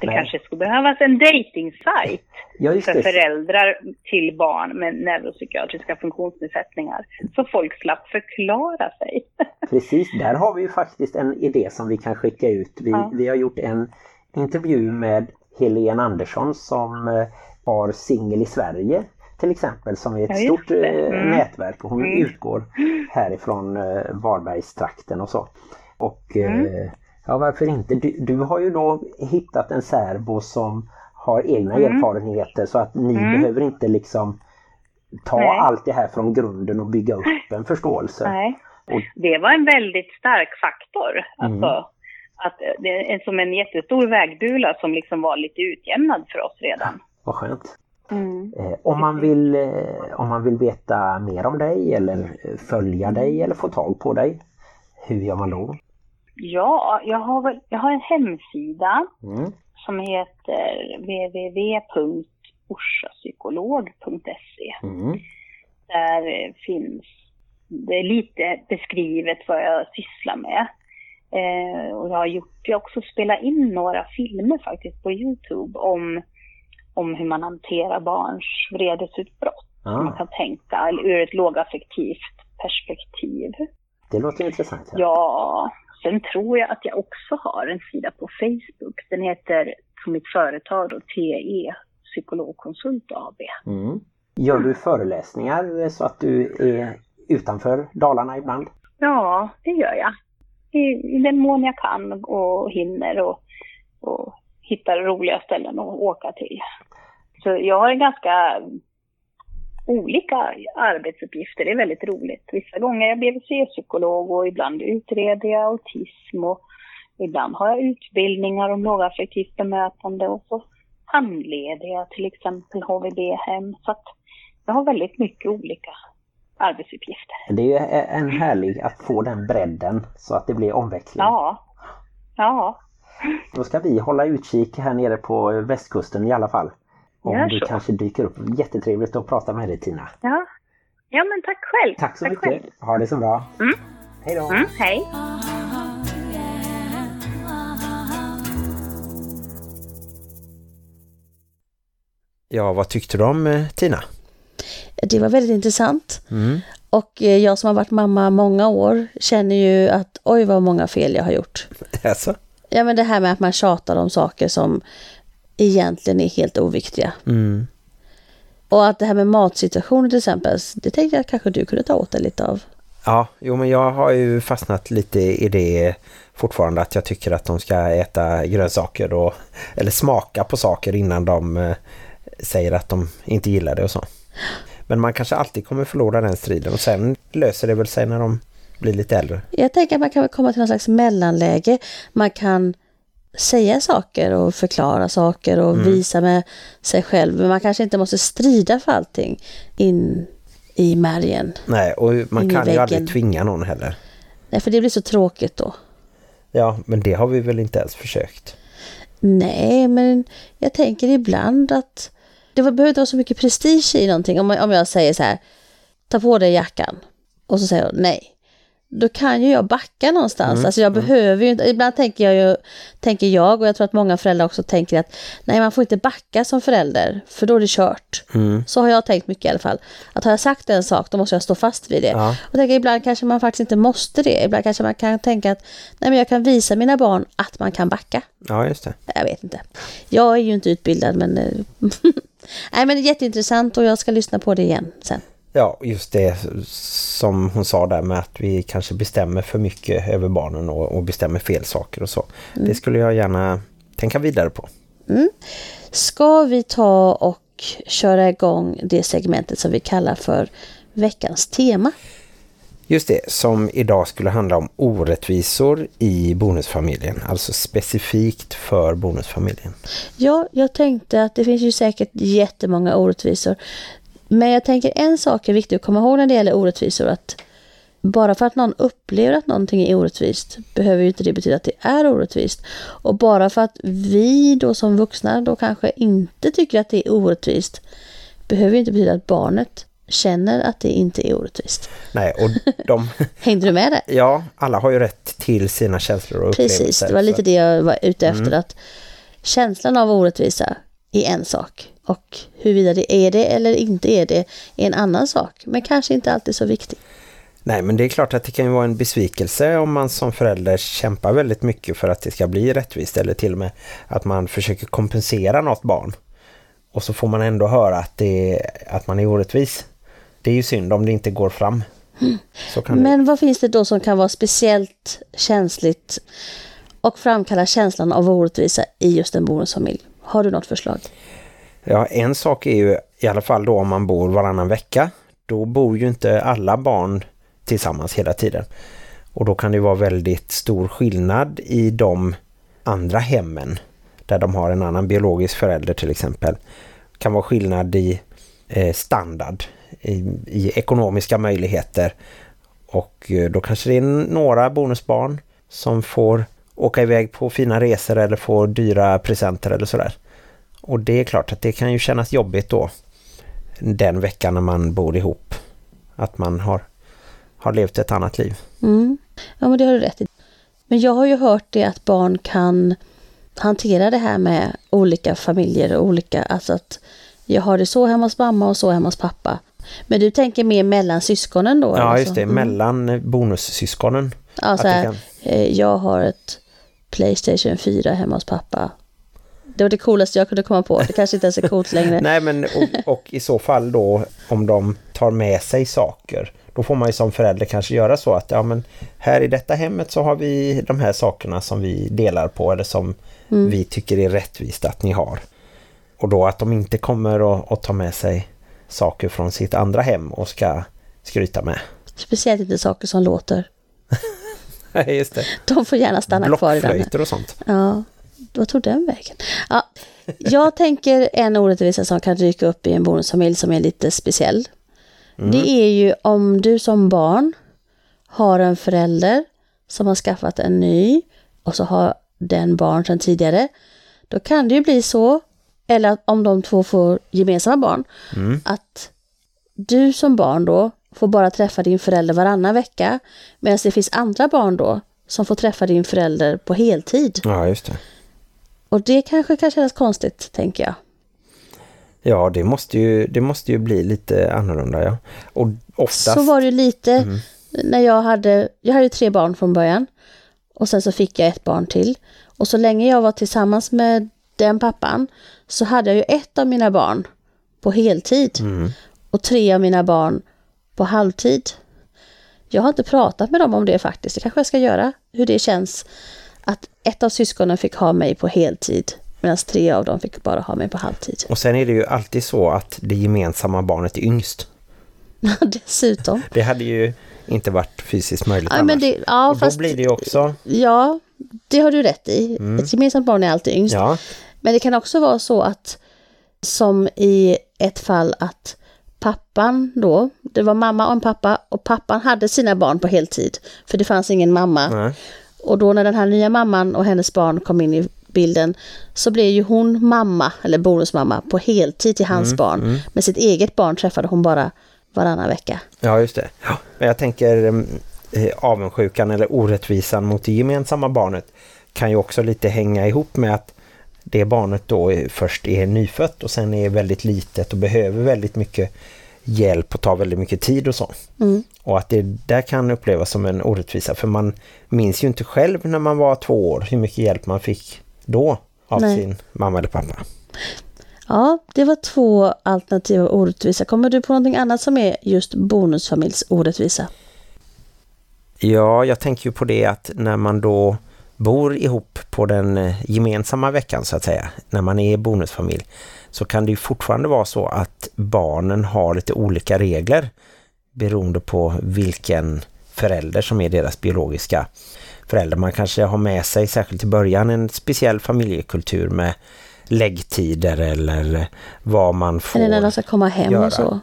Det Nej. kanske skulle behövas en dating-sajt Ja, för det. föräldrar till barn med neuropsykiatriska funktionsnedsättningar. Så folk slapp förklara sig. [LAUGHS] Precis, där har vi ju faktiskt en idé som vi kan skicka ut. Vi, Ja. vi har gjort en intervju med Helene Andersson som eh, var singel i Sverige till exempel som är ett Ja, stort eh, Mm. nätverk och hon Mm. utgår härifrån eh, Varbergstrakten och så. Och Mm. eh, ja varför inte? Du, du har ju då hittat en särbo som har egna Mm. erfarenheter så att ni Mm. behöver inte liksom ta Nej. allt det här från grunden och bygga upp en förståelse. Nej. Och- Det var en väldigt stark faktor. Alltså, Mm. att det är som en jättestor vägbula som liksom var lite utjämnad för oss redan. Vad skönt. Mm. Eh, om, man vill, eh, om man vill veta mer om dig eller eh, följa dig eller få tag på dig, hur gör man då? Ja, jag har, väl, jag har en hemsida Mm. som heter www.orsapsykolog.se. Mm. Där finns det är lite beskrivet vad jag sysslar med. Eh, och jag har gjort, jag har också spelat in några filmer faktiskt på Youtube om, om hur man hanterar barns vredesutbrott. Som man Ah, kan tänka, eller ur ett lågaffektivt perspektiv. det låter intressant. Ja, sen tror jag att jag också har en sida på Facebook. Den heter, som mitt företag då, TE Psykologkonsult AB. Mm. Gör du föreläsningar så att du är utanför Dalarna ibland? Ja, det gör jag. I, i den mån jag kan och hinner och, och hittar roliga ställen att åka till. Så jag har en ganska olika arbetsuppgifter. Det är väldigt roligt. Vissa gånger är jag BVC-psykolog och ibland utreder jag autism och ibland har jag utbildningar om lågaffektivt bemötande och så handleder jag till exempel HVB-hem. Så att jag har väldigt mycket olika arbetsuppgifter. Det är ju en härlig att få den bredden så att det blir omväxling. Ja. Ja. Då ska vi hålla utkik här nere på västkusten i alla fall. Om Gör du så. kanske dyker upp. Jättetrevligt att prata med dig Tina. Ja. Ja, men tack själv. Tack så mycket. Själv. Ha det så bra. Mm. Hej då. Mm, hej. Ja, vad tyckte du om eh, Tina? Det var väldigt intressant. Mm. Och eh, jag som har varit mamma många år känner ju att oj vad många fel jag har gjort. [LAUGHS] Alltså? Ja men det här med att man tjatar om saker som egentligen är helt oviktiga. Mm. Och att det här med matsituationer till exempel, det tänkte jag att kanske du kunde ta åt dig lite av. Ja, jo men jag har ju fastnat lite i det fortfarande att jag tycker att de ska äta grönsaker och, eller smaka på saker innan de eh, säger att de inte gillar det och så. Men man kanske alltid kommer förlora den striden och sen löser det väl sig när de blir lite äldre. Jag tänker att man kan komma till någon slags mellanläge. Man kan säga saker och förklara saker och visa med sig själv. Men man kanske inte måste strida för allting in i märgen. Nej, och man kan ju aldrig tvinga någon heller. Nej, för det blir så tråkigt då. Ja, men det har vi väl inte ens försökt. Nej, men jag tänker ibland att det behöver inte vara så mycket prestige i någonting. Om, om jag säger så här, ta på dig jackan. Och så säger jag nej. Då kan ju jag backa någonstans. Alltså jag behöver ju inte, ibland tänker jag ju, tänker jag och jag tror att många föräldrar också tänker att nej man får inte backa som förälder för då är det kört. Mm. Så har jag tänkt mycket i alla fall. Att har jag sagt en sak då måste jag stå fast vid det. Ja. Och tänker, ibland kanske man faktiskt inte måste det. Ibland kanske man kan tänka att nej men jag kan visa mina barn att man kan backa. Ja, just det. Jag vet inte. Jag är ju inte utbildad men... eh, [LAUGHS] Nej men det är jätteintressant och jag ska lyssna på det igen sen. Ja, just det som hon sa där med att vi kanske bestämmer för mycket över barnen och, och bestämmer fel saker och så. Mm. Det skulle jag gärna tänka vidare på. Ska vi ta och köra igång det segmentet som vi kallar för veckans tema? Just det, som idag skulle handla om orättvisor i bonusfamiljen. Alltså specifikt för bonusfamiljen. Ja, jag tänkte att det finns ju säkert jättemånga orättvisor. Men jag tänker en sak är viktig att komma ihåg när det gäller orättvisor. Att bara för att någon upplever att någonting är orättvist behöver ju inte det betyda att det är orättvist. Och bara för att vi då som vuxna då kanske inte tycker att det är orättvist behöver ju inte betyda att barnet känner att det inte är orättvist. Nej, och de, [LAUGHS] Hängde du med det? ja, alla har ju rätt till sina känslor och upplevelser. Precis, det var lite det jag var ute efter. att Känslan av orättvisa är en sak. Och huruvida det är det eller inte är det är en annan sak. Men kanske inte alltid så viktig. Nej, men det är klart att det kan ju vara en besvikelse om man som förälder kämpar väldigt mycket för att det ska bli rättvist eller till och med att man försöker kompensera något barn. Och så får man ändå höra att, det, att man är orättvis. Det är ju synd om det inte går fram. Så kan det. Men vad finns det då som kan vara speciellt känsligt och framkalla känslan av orättvisa i just en bonusfamilj? Har du något förslag? Ja, en sak är ju i alla fall då om man bor varannan vecka. Då bor ju inte alla barn tillsammans hela tiden. Och då kan det vara väldigt stor skillnad i de andra hemmen där de har en annan biologisk förälder till exempel. Det kan vara skillnad i eh, standard, i, i ekonomiska möjligheter. Och eh, då kanske det är några bonusbarn som får åka iväg på fina resor eller får dyra presenter eller sådär. Och det är klart att det kan ju kännas jobbigt då den veckan när man bor ihop. Att man har, har levt ett annat liv. Mm. Ja, men det har du rätt i. Men jag har ju hört det att barn kan hantera det här med olika familjer och olika, alltså att jag har det så hemma hos mamma och så hemma hos pappa. Men du tänker mer mellan syskonen då? Ja, just så? det. Mm. Mellan bonussyskonen. Ja, så här, kan- eh, jag har ett Playstation 4 hemma hos pappa. Det var det coolaste jag kunde komma på. Det kanske inte ens är coolt längre. [LAUGHS] Nej, men och, och i så fall då om de tar med sig saker. Då får man ju som förälder kanske göra så att ja men här i detta hemmet så har vi de här sakerna som vi delar på eller som vi tycker är rättvist att ni har. Och då att de inte kommer att, att ta med sig saker från sitt andra hem och ska skryta med. Speciellt inte saker som låter. [LAUGHS] Nej, just det. De får gärna stanna kvar i den. Och sånt. Ja, vad tog den vägen? Ja, jag tänker en orättvisa som kan dyka upp i en bonusfamilj som är lite speciell. Det är ju om du som barn har en förälder som har skaffat en ny och så har den barn sedan tidigare. Då kan det ju bli så, eller om de två får gemensamma barn, att du som barn då får bara träffa din förälder varannan vecka medan det finns andra barn då som får träffa din förälder på heltid. Ja, just det. Och det kanske kan kännas konstigt, tänker jag. Ja, det måste ju, det måste ju bli lite annorlunda, ja. Och oftast... Så var det lite när jag hade, jag hade tre barn från början. Och sen så fick jag ett barn till. Och så länge jag var tillsammans med den pappan så hade jag ju ett av mina barn på heltid. Och tre av mina barn på halvtid. Jag har inte pratat med dem om det faktiskt. Det kanske jag ska göra. Hur det känns att ett av syskonen fick ha mig på heltid. Medan tre av dem fick bara ha mig på halvtid. Och sen är det ju alltid så att det gemensamma barnet är yngst. [LAUGHS] Dessutom. Det hade ju inte varit fysiskt möjligt Ja, annars. men det, ja, och då fast, blir det ju också... ja, det har du rätt i. Ett gemensamt barn är alltid yngst. Ja, Men det kan också vara så att, som i ett fall att pappan då, det var mamma och en pappa och pappan hade sina barn på heltid. För det fanns ingen mamma. nej. Och då när den här nya mamman och hennes barn kom in i bilden så blev ju hon mamma, eller bonusmamma, på heltid till hans barn. Men sitt eget barn träffade hon bara varannan vecka. ja just det. Ja. Men jag tänker eh, avundsjukan eller orättvisan mot det gemensamma barnet kan ju också lite hänga ihop med att det barnet då först är nyfött och sen är väldigt litet och behöver väldigt mycket hjälp och tar väldigt mycket tid och så. Och att det där kan upplevas som en orättvisa för man minns ju inte själv när man var två år hur mycket hjälp man fick då av Nej. sin mamma eller pappa. Ja, det var två alternativa orättvisa. Kommer du på någonting annat som är just bonusfamiljs orättvisa? Ja, jag tänker ju på det att när man då bor ihop på den eh, gemensamma veckan så att säga, när man är bonusfamilj, så kan det ju fortfarande vara så att barnen har lite olika regler beroende på vilken förälder som är deras biologiska förälder. Man kanske har med sig, särskilt i början, en speciell familjekultur med läggtider eller vad man får Eller när de ska komma hem göra. och så.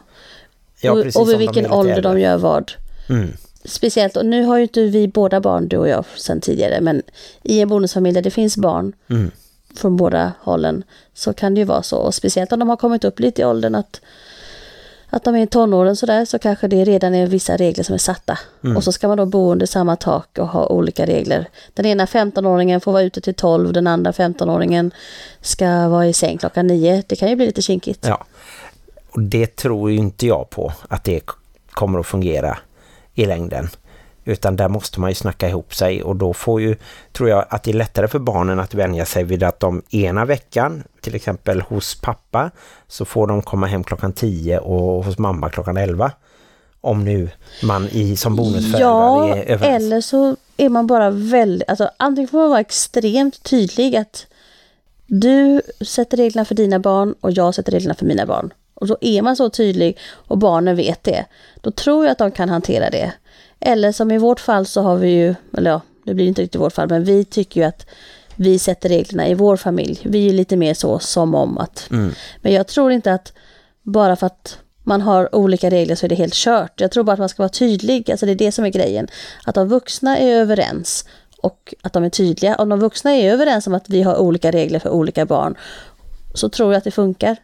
Ja, och, och vid vilken ålder äldre. de gör vad. Mm. Speciellt, och nu har ju inte vi båda barn, du och jag, sedan tidigare, men i en bonusfamilj där det finns barn Mm. från båda hållen så kan det ju vara så. Och speciellt om de har kommit upp lite i åldern att, att de är i tonåren sådär så kanske det redan är vissa regler som är satta. Mm. Och så ska man då bo under samma tak och ha olika regler. Den ena 15-åringen får vara ute till 12, den andra 15-åringen ska vara i säng klockan 9. Det kan ju bli lite kinkigt. Ja, och det tror ju inte jag på att det kommer att fungera i längden. Utan där måste man ju snacka ihop sig och då får ju, tror jag att det är lättare för barnen att vänja sig vid att de ena veckan, till exempel hos pappa, så får de komma hem klockan 10 och hos mamma klockan 11. Om nu man i, som bonusförälder Ja, är överens. eller så är man bara väldigt, alltså antingen får man vara extremt tydlig att du sätter reglerna för dina barn och jag sätter reglerna för mina barn. Och då är man så tydlig och barnen vet det. Då tror jag att de kan hantera det. Eller som i vårt fall så har vi ju, eller ja, det blir inte riktigt vårt fall, men vi tycker ju att vi sätter reglerna i vår familj. Vi är lite mer så som om att... Mm. Men jag tror inte att bara för att man har olika regler så är det helt kört. Jag tror bara att man ska vara tydlig, alltså det är det som är grejen. Att de vuxna är överens och att de är tydliga. Om de vuxna är överens om att vi har olika regler för olika barn så tror jag att det funkar.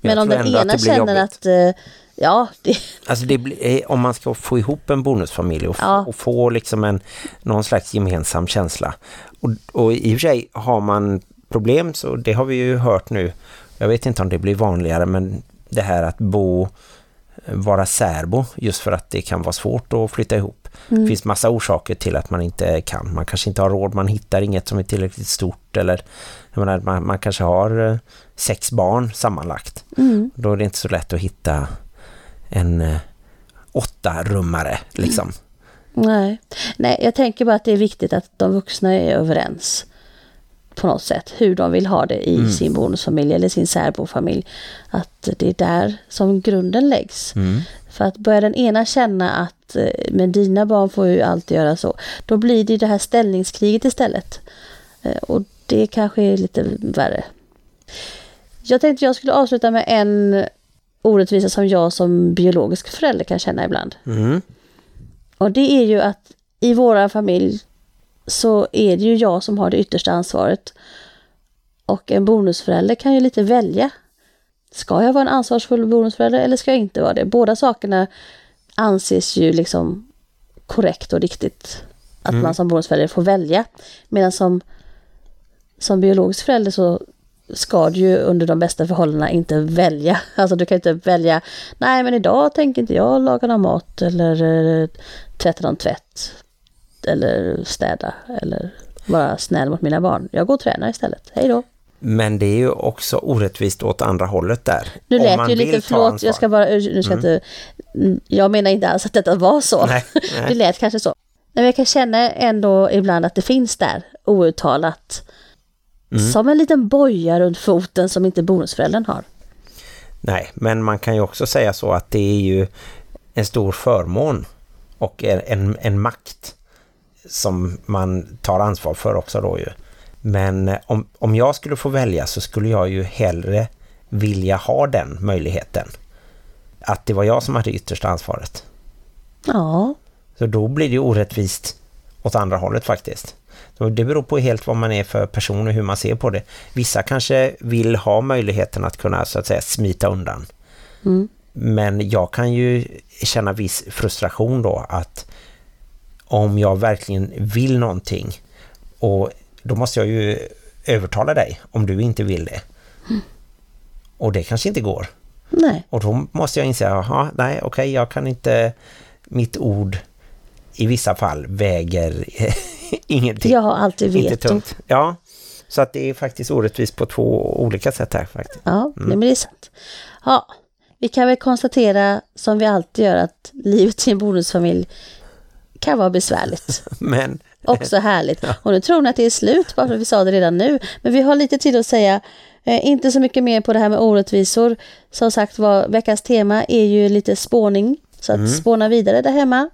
Men Men om den ena känner jobbigt. att eh, ja, det, Alltså det blir, eh, om man ska få ihop en bonusfamilj och, Ja. och få liksom en, någon slags gemensam känsla. Och, och i och för sig har man problem så det har vi ju hört nu. Jag vet inte om det blir vanligare men det här att bo, eh, vara särbo just för att det kan vara svårt att flytta ihop. Det finns massa orsaker till att man inte kan. Man kanske inte har råd, man hittar inget som är tillräckligt stort eller jag menar, man, man kanske har eh, sex barn sammanlagt. mm, Då är det inte så lätt att hitta en eh, åtta rummare liksom. nej. nej, jag tänker bara att det är viktigt att de vuxna är överens på något sätt hur de vill ha det i Mm. sin bonusfamilj eller sin särbofamilj. Att det är där som grunden läggs. Mm. För att börjar den ena känna att eh, men dina barn får ju alltid göra så, då blir det det här ställningskriget istället. Eh, Och det kanske är lite värre. Jag tänkte jag skulle avsluta med en orättvisa som jag som biologisk förälder kan känna ibland. Mm. Och det är ju att i våra familj så är det ju jag som har det yttersta ansvaret. Och en bonusförälder kan ju lite välja. Ska jag vara en ansvarsfull bonusförälder eller ska jag inte vara det? Båda sakerna anses ju liksom korrekt och riktigt. Att man som bonusförälder får välja. Medan som, som biologisk förälder så ska du ju under de bästa förhållandena inte välja. [LAUGHS] Alltså du kan inte välja, nej men idag tänker inte jag laga någon mat eller eh, tvätta någon tvätt. Eller städa eller vara snäll mot mina barn. Jag går och tränar istället. Hej då. Men det är ju också orättvist åt andra hållet där. Nu lät ju lite, förlåt, jag ska bara, nu ska jag inte, jag menar inte alls att detta var så. Nej, [LAUGHS] nej. Det lät kanske så. Men jag kan känna ändå ibland att det finns där, outtalat, Mm. som en liten boja runt foten som inte bonusföräldern har. Nej, men man kan ju också säga så att det är ju en stor förmån och en, en, makt som man tar ansvar för också då ju. Men eh, om, om jag skulle få välja så skulle jag ju hellre vilja ha den möjligheten. Att det var jag som hade yttersta ansvaret. Ja, Så då blir det orättvist åt andra hållet faktiskt. Det beror på helt vad man är för person och hur man ser på det. Vissa kanske vill ha möjligheten att kunna så att säga smita undan. Mm. Men jag kan ju känna viss frustration då att om jag verkligen vill någonting och då måste jag ju övertala dig om du inte vill det. Och det kanske inte går. nej. Och då måste jag inse, jaha, nej okej, jag kan inte, mitt ord i vissa fall väger [LAUGHS] ingenting. Jag har alltid inte veto. tungt. Ja, Så att det är faktiskt orättvist på två olika sätt här faktiskt. Ja, nej, men det är sant. Ja, vi kan väl konstatera som vi alltid gör att livet i en bonusfamilj kan vara besvärligt. [LAUGHS] Men Också härligt. [LAUGHS] Och nu tror ni att det är slut, bara för att vi sa det redan nu. Men vi har lite tid att säga. Eh, inte så mycket mer på det här med orättvisor. Som sagt var, veckans tema är ju lite spåning. Så att spåna vidare där hemma.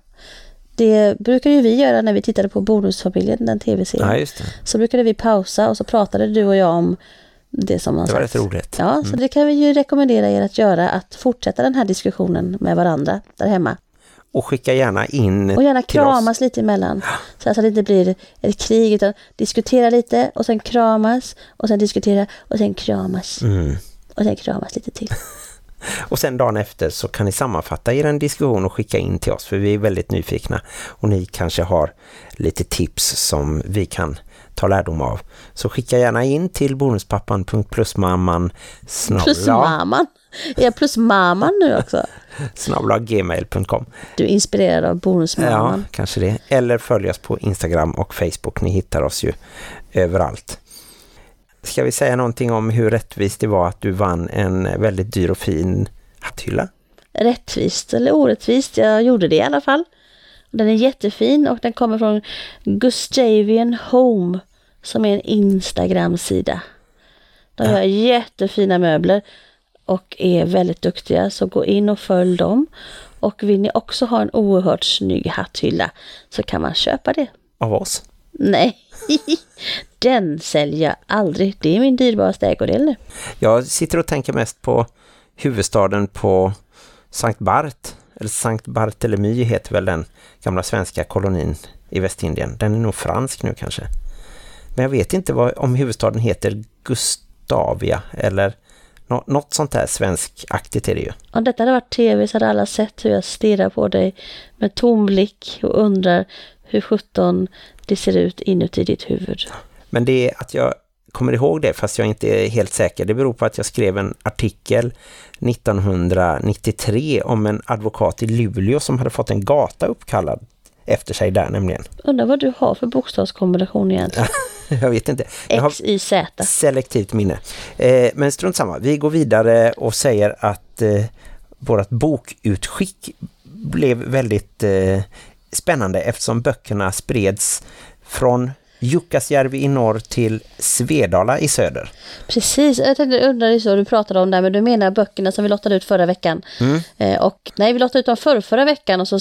Det brukar ju vi göra när vi tittade på Bonusfamiljen, den tv-serien. ja. Så brukade vi pausa och så pratade du och jag om det som har Det var rätt roligt. Ja, så det kan vi ju rekommendera er att göra, att fortsätta den här diskussionen med varandra där hemma. Och skicka gärna in Och gärna kramas lite emellan. Så att det inte blir ett krig, utan diskutera lite och sen kramas och sen diskutera och sen kramas Mm. och sen kramas lite till. Och sen dagen efter så kan ni sammanfatta er en diskussion och skicka in till oss för vi är väldigt nyfikna och ni kanske har lite tips som vi kan ta lärdom av. Så skicka gärna in till bonuspappan.plusmamman Plus mamman. Är jag plus mamman nu också? [LAUGHS] snabla gmail.com. Du är inspirerad av Ja, bonusmamman. kanske det. Eller följ oss på Instagram och Facebook. Ni hittar oss ju överallt. Ska vi säga någonting om hur rättvist det var att du vann en väldigt dyr och fin hatthylla? Rättvist eller orättvist, jag gjorde det i alla fall. Den är jättefin och den kommer från Gustavian Home som är en Instagram-sida. De gör jättefina möbler och är väldigt duktiga så gå in och följ dem. Och vill ni också ha en oerhört snygg hatthylla så kan man köpa det. Av oss? Nej, [LAUGHS] den säljer jag aldrig. Det är min dyrbaraste ägodel nu. Jag sitter och tänker mest på huvudstaden på Sankt Bart. Eller Sankt Barthélemy heter väl den gamla svenska kolonin i Västindien. Den är nog fransk nu kanske. Men jag vet inte vad, om huvudstaden heter Gustavia eller nå, något sånt där svenskaktigt är det ju. Om detta hade varit tv så hade alla sett hur jag stirrar på dig med tom blick och undrar hur sjutton det ser ut inuti ditt huvud. Men det är att jag kommer ihåg det fast jag inte är helt säker. Det beror på att jag skrev en artikel 1993 om en advokat i Luleå som hade fått en gata uppkallad efter sig där nämligen. Undrar vad du har för bokstavskombination egentligen? [LAUGHS] Jag vet inte. Jag X, Y, Z. selektivt minne. Eh, men strunt samma. Vi går vidare och säger att eh, vårt bokutskick blev väldigt eh, spännande eftersom böckerna spreds från Jukkasjärvi i norr till Svedala i söder. Precis, jag tänkte undra dig så du pratade om det, men du menar böckerna som vi lottade ut förra veckan. Eh, och nej, vi lottade ut dem förra, förra veckan och så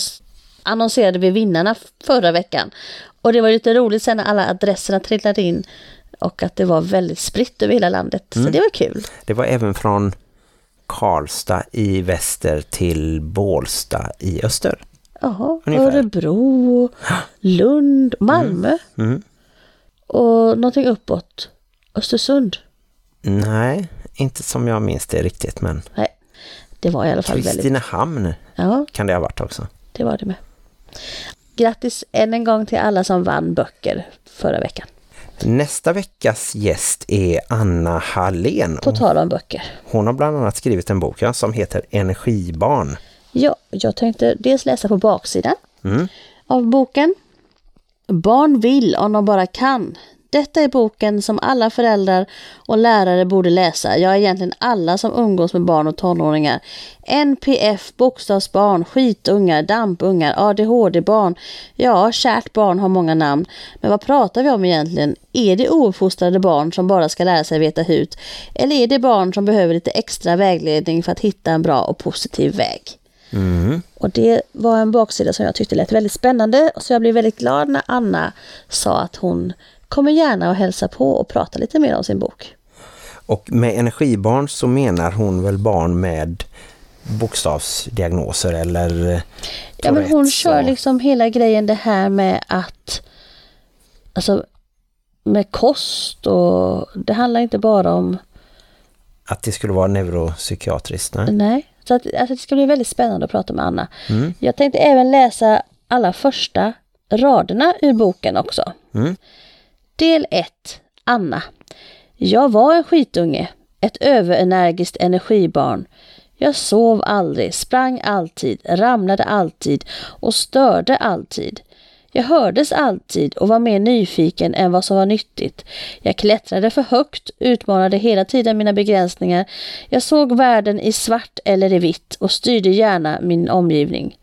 annonserade vi vinnarna förra veckan. Och det var lite roligt sen när alla adresserna trillade in och att det var väldigt spritt över hela landet. Så det var kul. Det var även från Karlstad i väster till Bålsta i öster. Jaha. Örebro, Lund, Malmö Mm. och någonting uppåt. Östersund. Nej, inte som jag minns det riktigt, men Nej, det var i alla fall väldigt... Kristinehamn Ja, kan det ha varit också. det var det med. Grattis än en gång till alla som vann böcker förra veckan. Nästa veckas gäst är Anna Hallén. På tal om böcker. Hon har bland annat skrivit en bok ja, som heter Energibarn. Ja, jag tänkte dels läsa på baksidan Mm. av boken. Barn vill om de bara kan. Detta är boken som alla föräldrar och lärare borde läsa. Ja, egentligen alla som umgås med barn och tonåringar. NPF, bokstavsbarn, skitungar, dampungar, ADHD-barn. Ja, kärt barn har många namn. Men vad pratar vi om egentligen? Är det ouppfostrade barn som bara ska lära sig veta hut? Eller är det barn som behöver lite extra vägledning för att hitta en bra och positiv väg? Och det var en baksida som jag tyckte lät väldigt spännande. Så jag blev väldigt glad när Anna sa att hon kommer gärna att hälsa på och prata lite mer om sin bok. Och med energibarn så menar hon väl barn med bokstavsdiagnoser eller Ja, men hon kör och- liksom hela grejen det här med att alltså med kost och det handlar inte bara om att det skulle vara neuropsykiatriskt. Nej? Nej, så att, alltså, det ska bli väldigt spännande att prata med Anna. Jag tänkte även läsa alla första raderna ur boken också. Mm. Del 1. Anna. Jag var en skitunge, ett överenergiskt energibarn. Jag sov aldrig, sprang alltid, ramlade alltid och störde alltid. Jag hördes alltid och var mer nyfiken än vad som var nyttigt. Jag klättrade för högt, utmanade hela tiden mina begränsningar. Jag såg världen i svart eller i vitt och styrde gärna min omgivning.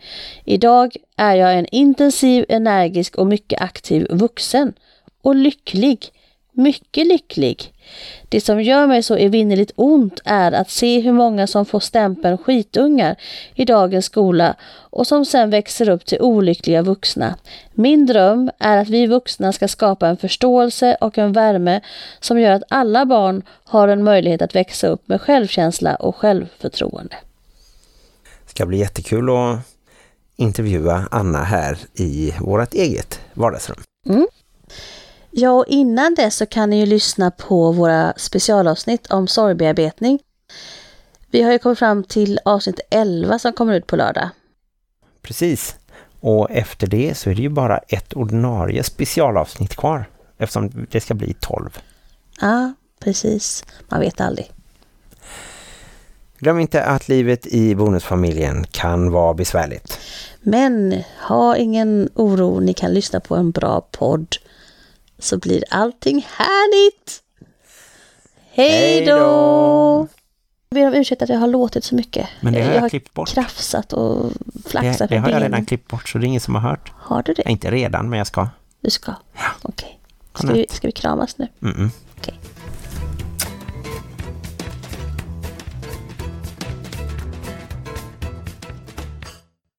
Idag är jag en intensiv, energisk och mycket aktiv vuxen. Och lycklig. Mycket lycklig. Det som gör mig så evinnerligt ont är att se hur många som får stämpeln skitungar i dagens skola och som sen växer upp till olyckliga vuxna. Min dröm är att vi vuxna ska skapa en förståelse och en värme som gör att alla barn har en möjlighet att växa upp med självkänsla och självförtroende. Det ska bli jättekul att intervjua Anna här i vårt eget vardagsrum. Mm. Ja, och innan det så kan ni ju lyssna på våra specialavsnitt om sorgbearbetning. Vi har ju kommit fram till avsnitt 11 som kommer ut på lördag. Precis. Och efter det så är det ju bara ett ordinarie specialavsnitt kvar. Eftersom det ska bli 12. Ja, precis. Man vet aldrig. Glöm inte att livet i bonusfamiljen kan vara besvärligt. Men ha ingen oro, ni kan lyssna på en bra podd så blir allting härligt. Hej då! Jag ber om ursäkt att jag har låtit så mycket. Men det har jag, jag har klippt bort. krafsat och flaxat Det, det har jag redan klippt bort så det är ingen som har hört. Har du det? Inte redan men jag ska. Du ska? Ja. Okej. Godnatt. Ska, vi, ska vi kramas nu? Mm -mm.